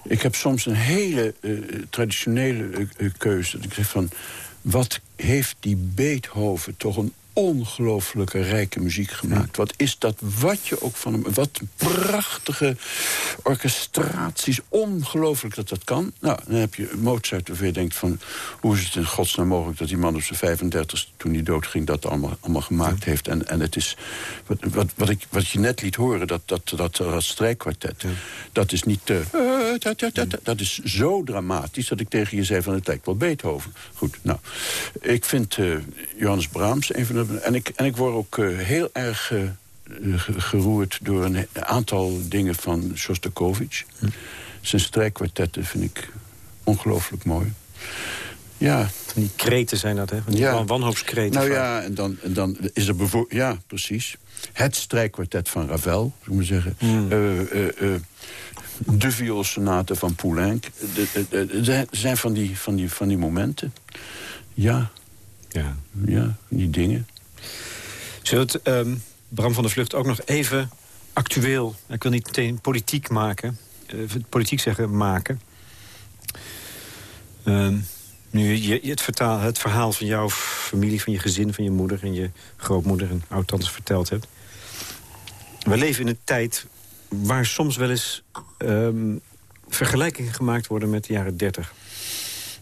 Speaker 5: ik heb soms een hele uh, traditionele uh, keuze. Ik zeg van, wat heeft die Beethoven toch een ongelooflijke rijke muziek gemaakt. Wat is dat, wat je ook van hem... Wat prachtige orchestraties, ongelooflijk dat dat kan. Nou, dan heb je Mozart waarvan je denkt van... hoe is het in godsnaam mogelijk dat die man op zijn 35 toen hij doodging... dat allemaal, allemaal gemaakt ja. heeft. En, en het is... Wat, wat, wat, ik, wat je net liet horen, dat, dat, dat, dat strijkkwartet... Ja. dat is niet... Uh, dat, dat, dat, dat is zo dramatisch dat ik tegen je zei van... het lijkt wel Beethoven. Goed, nou, ik vind uh, Johannes Brahms een van de en ik, en ik word ook uh, heel erg uh, geroerd door een aantal dingen van Shostakovich. Hm. Zijn strijkkwartetten vind ik ongelooflijk mooi. Ja.
Speaker 4: Die kreten zijn dat, hè? Van die
Speaker 5: ja.
Speaker 4: wanhoopskreten.
Speaker 5: Nou ja, en dan, en dan is er bijvoorbeeld... Ja, precies. Het strijkkwartet van Ravel, zou ik maar zeggen.
Speaker 4: Mm.
Speaker 5: Uh, de vioolsonate van Poulenc. Er zijn van die, van, die, van die momenten. Ja.
Speaker 4: Ja.
Speaker 5: Ja, die dingen.
Speaker 4: Zullen het, um, Bram van der Vlucht, ook nog even actueel... ik wil niet meteen politiek maken, uh, politiek zeggen maken... Um, nu je, het, het verhaal van jouw familie, van je gezin, van je moeder... en je grootmoeder en oud-tantes verteld hebt. We leven in een tijd waar soms wel eens um, vergelijkingen gemaakt worden met de jaren 30.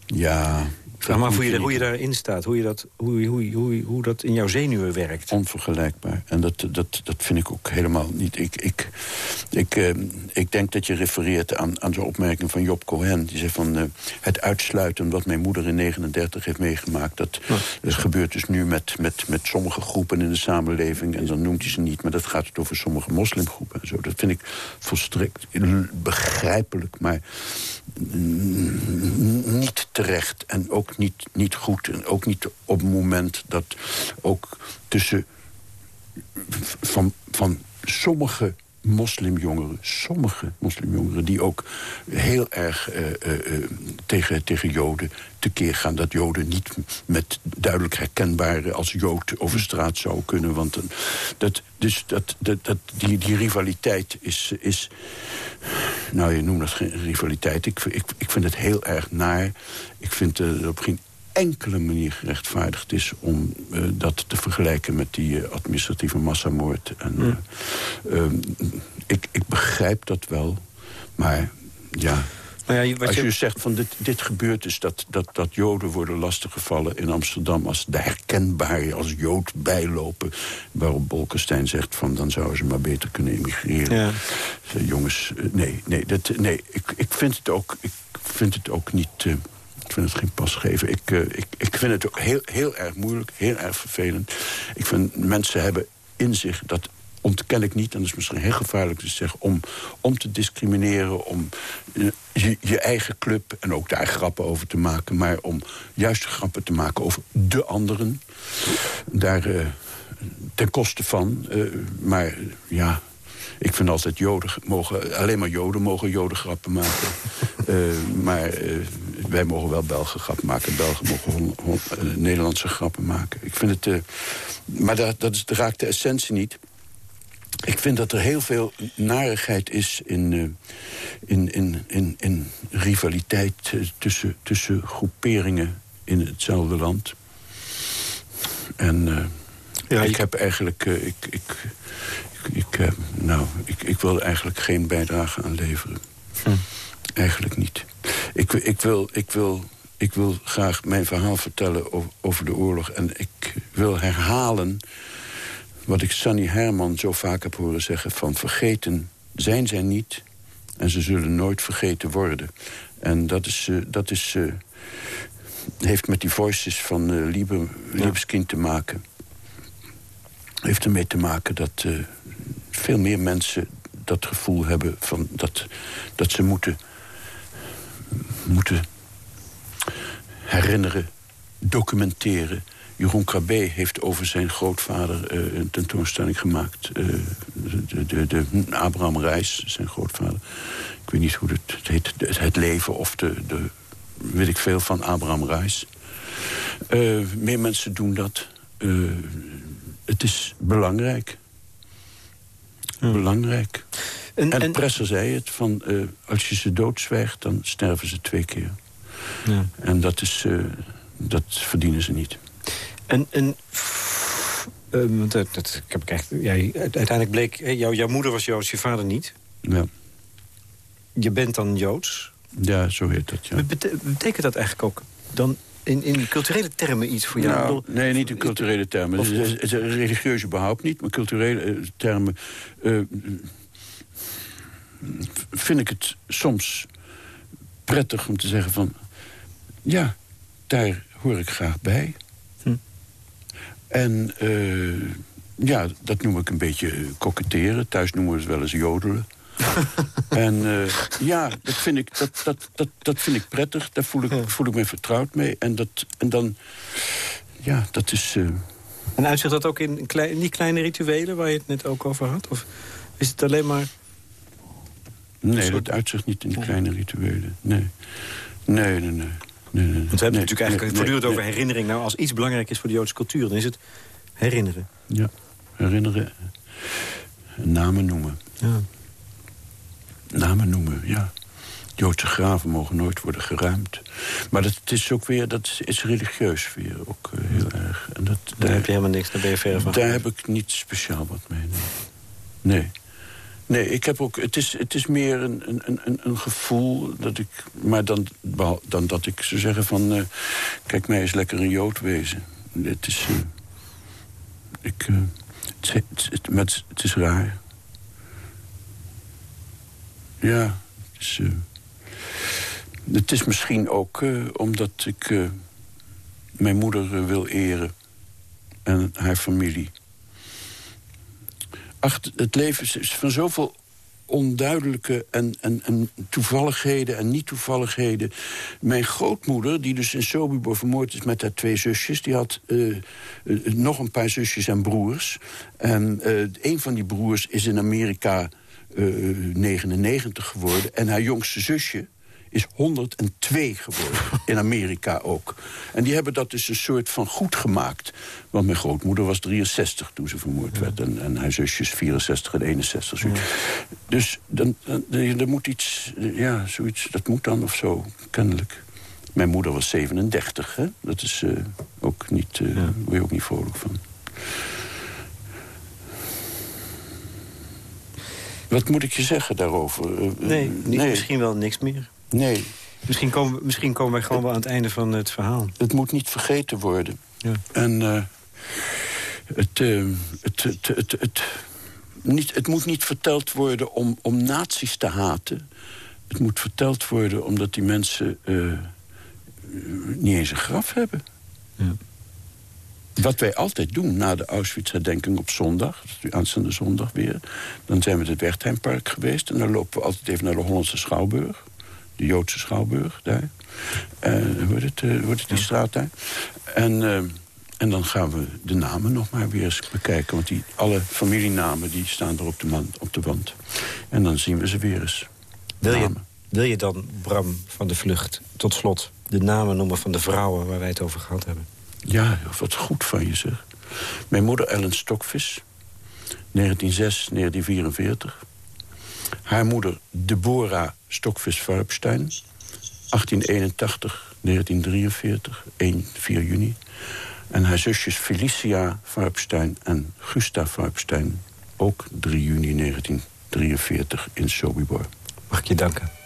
Speaker 5: Ja,
Speaker 4: Vraag maar hoe je, hoe je daarin staat, hoe, je dat, hoe, hoe, hoe, hoe dat in jouw zenuwen werkt.
Speaker 5: Onvergelijkbaar. En dat, dat, dat vind ik ook helemaal niet. Ik, ik, ik, uh, ik denk dat je refereert aan, aan zo'n opmerking van Job Cohen. Die zegt van uh, het uitsluiten wat mijn moeder in 39 heeft meegemaakt. Dat
Speaker 4: ja.
Speaker 5: uh, gebeurt dus nu met, met, met sommige groepen in de samenleving. En dan noemt hij ze niet, maar dat gaat het over sommige moslimgroepen. En zo. Dat vind ik volstrekt begrijpelijk, maar niet terecht. En ook niet, niet goed. En ook niet op het moment dat ook tussen... van, van sommige moslimjongeren, sommige moslimjongeren... die ook heel erg uh, uh, tegen, tegen Joden tekeer gaan. Dat Joden niet met duidelijk herkenbare als Jood over straat zouden kunnen. Want dat, dus dat, dat, dat, die, die rivaliteit is, is... Nou, je noemt dat geen rivaliteit. Ik, ik, ik vind het heel erg naar. Ik vind uh, op geen enkele manier gerechtvaardigd is om uh, dat te vergelijken met die uh, administratieve massamoord. En,
Speaker 4: Mm.
Speaker 5: uh, ik, ik begrijp dat wel, maar ja.
Speaker 4: Maar ja,
Speaker 5: Als je
Speaker 4: je,
Speaker 5: zegt van dit, dit gebeurt dus dat, dat, dat Joden worden lastiggevallen in Amsterdam... als de herkenbare als Jood bijlopen. Waarop Bolkestein zegt van dan zouden ze maar beter kunnen emigreren.
Speaker 4: Ja.
Speaker 5: Jongens, eh, nee, nee, dat, nee ik, ik, vind het ook, ik vind het ook niet... Vind het geen pas geven. Ik, uh, ik, ik vind het ook heel, heel erg moeilijk, heel erg vervelend. Ik vind mensen hebben in zich dat ontken ik niet, en dat is misschien heel gevaarlijk te zeggen... om, om te discrimineren, om uh, je, je, eigen club... en ook daar grappen over te maken... maar om juist grappen te maken over de anderen. Daar, uh, ten koste van. maar ja, ik vind altijd Joden mogen, alleen maar Joden mogen Jodengrappen maken. maar wij mogen wel Belgen grappen maken. Belgen mogen Nederlandse grappen maken. Ik vind het, maar dat, dat, is, dat raakt de essentie niet. Ik vind dat er heel veel narigheid is in, uh, in, in, in, in rivaliteit tussen, tussen groeperingen in hetzelfde land. En uh, ja, ik heb eigenlijk... Ik, ik, ik, ik, nou, ik, ik wil eigenlijk geen bijdrage aan leveren. Hm. Eigenlijk niet. Ik, ik, wil, ik, wil, ik wil graag mijn verhaal vertellen over, over de oorlog. En ik wil herhalen wat ik Sanny Herman zo vaak heb horen zeggen... van vergeten zijn zij niet en ze zullen nooit vergeten worden. En dat, is, uh, dat is, uh, heeft met die voices van uh, Liebe, Liebeskind te maken. Heeft ermee te maken dat veel meer mensen dat gevoel hebben... Van dat, dat ze moeten, moeten herinneren, documenteren Jeroen Krabbe heeft over zijn grootvader uh, een tentoonstelling gemaakt. Uh, de, de, de, Abraham Reis, zijn grootvader. Ik weet niet hoe het, het heet. Het leven of de, de weet ik veel van Abraham Reis. Uh, meer mensen doen dat. het is belangrijk. Belangrijk. En, en, en Presser zei het, van, als je ze doodzwijgt, dan sterven ze twee keer. Ja. En dat, is, dat verdienen ze niet.
Speaker 4: En, en uh, dat, dat, ik heb echt, uiteindelijk bleek, hey, jou, jouw moeder was Joods, je vader niet.
Speaker 5: Ja.
Speaker 4: Je bent dan Joods.
Speaker 5: Ja, zo heet dat, ja.
Speaker 4: betekent dat eigenlijk ook dan in, in culturele termen iets voor jou?
Speaker 5: Nou, nee, niet in culturele termen. Of, het, religieuze überhaupt niet, maar culturele eh, termen... Uh, vind ik het soms prettig om te zeggen van... ja, daar hoor ik graag bij. En uh, ja, dat noem ik een beetje koketteren. Thuis noemen we het wel eens jodelen. en uh, ja, dat vind, ik, dat, dat, dat, dat vind ik prettig. Daar voel ik, voel ik me vertrouwd mee. En, dat, en dan, ja, dat is... Uh...
Speaker 4: En uitzicht dat ook in, in die kleine rituelen waar je het net ook over had? Of is het alleen maar...
Speaker 5: Nee, dat uitzicht niet in die kleine rituelen. Nee, nee, nee. nee.
Speaker 4: Want we hebben het natuurlijk eigenlijk voortdurend over herinnering. Nou, als iets belangrijk is voor de Joodse cultuur, dan is het herinneren.
Speaker 5: Ja, herinneren. Namen noemen. Ja. Namen noemen, ja. Joodse graven mogen nooit worden geruimd. Maar dat het is ook weer, dat is religieus weer ook uh, heel erg.
Speaker 4: En dat, daar, daar, heb je helemaal niks, daar ben van.
Speaker 5: Daar heb ik niet speciaal wat mee, nee. nee. Nee, ik heb ook, het, is, het is meer een, een, een, een gevoel dat ik... Maar dan, dan dat ik zou zeggen van... Uh, kijk, mij is lekker een Jood wezen. Het is... Uh, ik, het, het, het, het, is raar. Ja, het is... het is misschien ook omdat ik mijn moeder wil eren. En haar familie het leven is van zoveel onduidelijke en, en, en toevalligheden en niet-toevalligheden. Mijn grootmoeder, die dus in Sobibor vermoord is met haar twee zusjes... die had nog een paar zusjes en broers. En een van die broers is in Amerika 99 geworden. En haar jongste zusje, is 102 geworden. In Amerika ook. En die hebben dat dus een soort van goed gemaakt. Want mijn grootmoeder was 63 toen ze vermoord werd. En, en haar zusjes 64 en 61. Dus dan, dan, er moet iets, ja, zoiets, dat moet dan of zo, kennelijk. Mijn moeder was 37, hè? Dat is uh, ook niet, uh, ja. word je ook niet vrolijk van. Wat moet ik je zeggen daarover? Uh,
Speaker 4: nee, nee, misschien wel niks meer.
Speaker 5: Nee.
Speaker 4: Misschien komen, misschien komen wij gewoon wel aan het einde van het verhaal.
Speaker 5: Het moet niet vergeten worden. Ja. En uh, het, uh, het, het, het, het, niet, het moet niet verteld worden om, om nazi's te haten. Het moet verteld worden omdat die mensen niet eens een graf hebben. Ja. Wat wij altijd doen na de Auschwitz-herdenking op zondag... aanstaande zondag weer... dan zijn we in het Wertheimpark geweest... en dan lopen we altijd even naar de Hollandse Schouwburg de Joodse Schouwburg daar. Uh, hoe het, uh, heet het die straat daar? En uh, En dan gaan we de namen nog maar weer eens bekijken. Want die, alle familienamen die staan er op de, man, op de wand. En dan zien we ze weer eens.
Speaker 4: Wil je, wil je dan, Bram van de Vlucht, tot slot... de namen noemen van de vrouwen waar wij het over gehad hebben?
Speaker 5: Ja, wat goed van je zeg. Mijn moeder Ellen Stokvis, 1906-1944. Haar moeder Deborah Stokvis-Varpstein, 1881 1943, 1, 4 juni. En haar zusjes Felicia Varpstein en Gusta Varpstein... ook 3 juni 1943 in Sobibor.
Speaker 4: Mag ik je danken?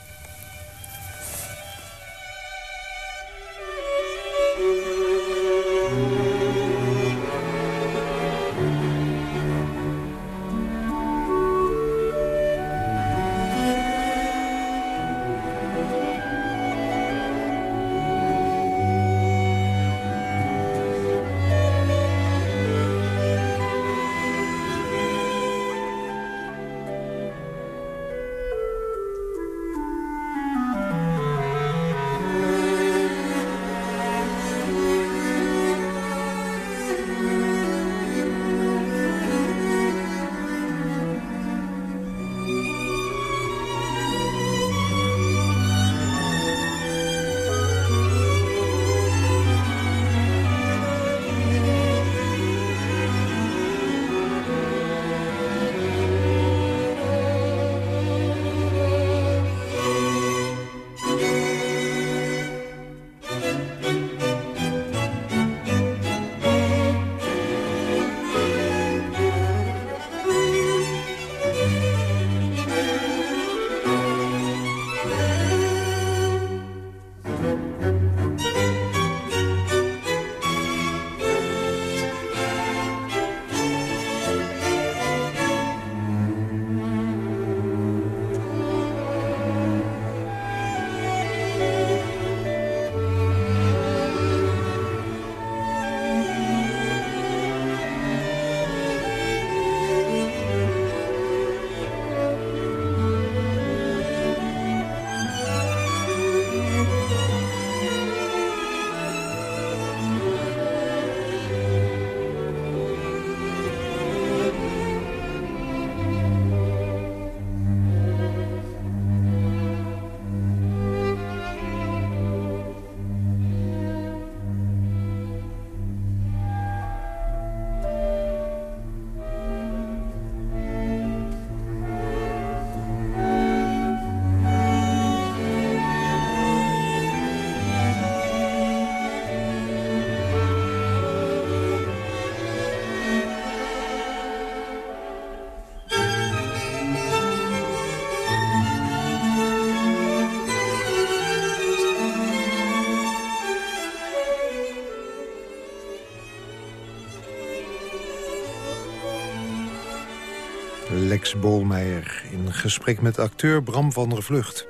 Speaker 3: Lex Bolmeijer in gesprek met acteur Bram van der Vlucht.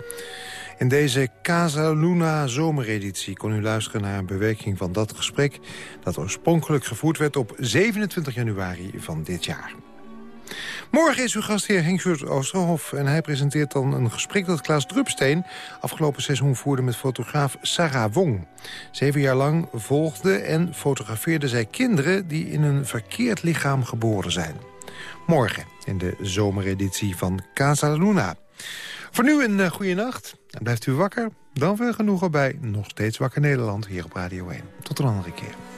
Speaker 3: In deze Casa Luna zomereditie kon u luisteren naar een bewerking van dat gesprek... dat oorspronkelijk gevoerd werd op 27 januari van dit jaar. Morgen is uw gastheer Henk Oosterhof en hij presenteert dan een gesprek dat Klaas Drupsteen afgelopen seizoen voerde met fotograaf Sarah Wong. Zeven jaar lang volgde en fotografeerde zij kinderen die in een verkeerd lichaam geboren zijn. Morgen in de zomereditie van Casa Luna. Voor nu een uh, goede nacht. Blijft u wakker? Dan veel genoegen bij Nog Steeds Wakker Nederland hier op Radio 1. Tot een andere keer.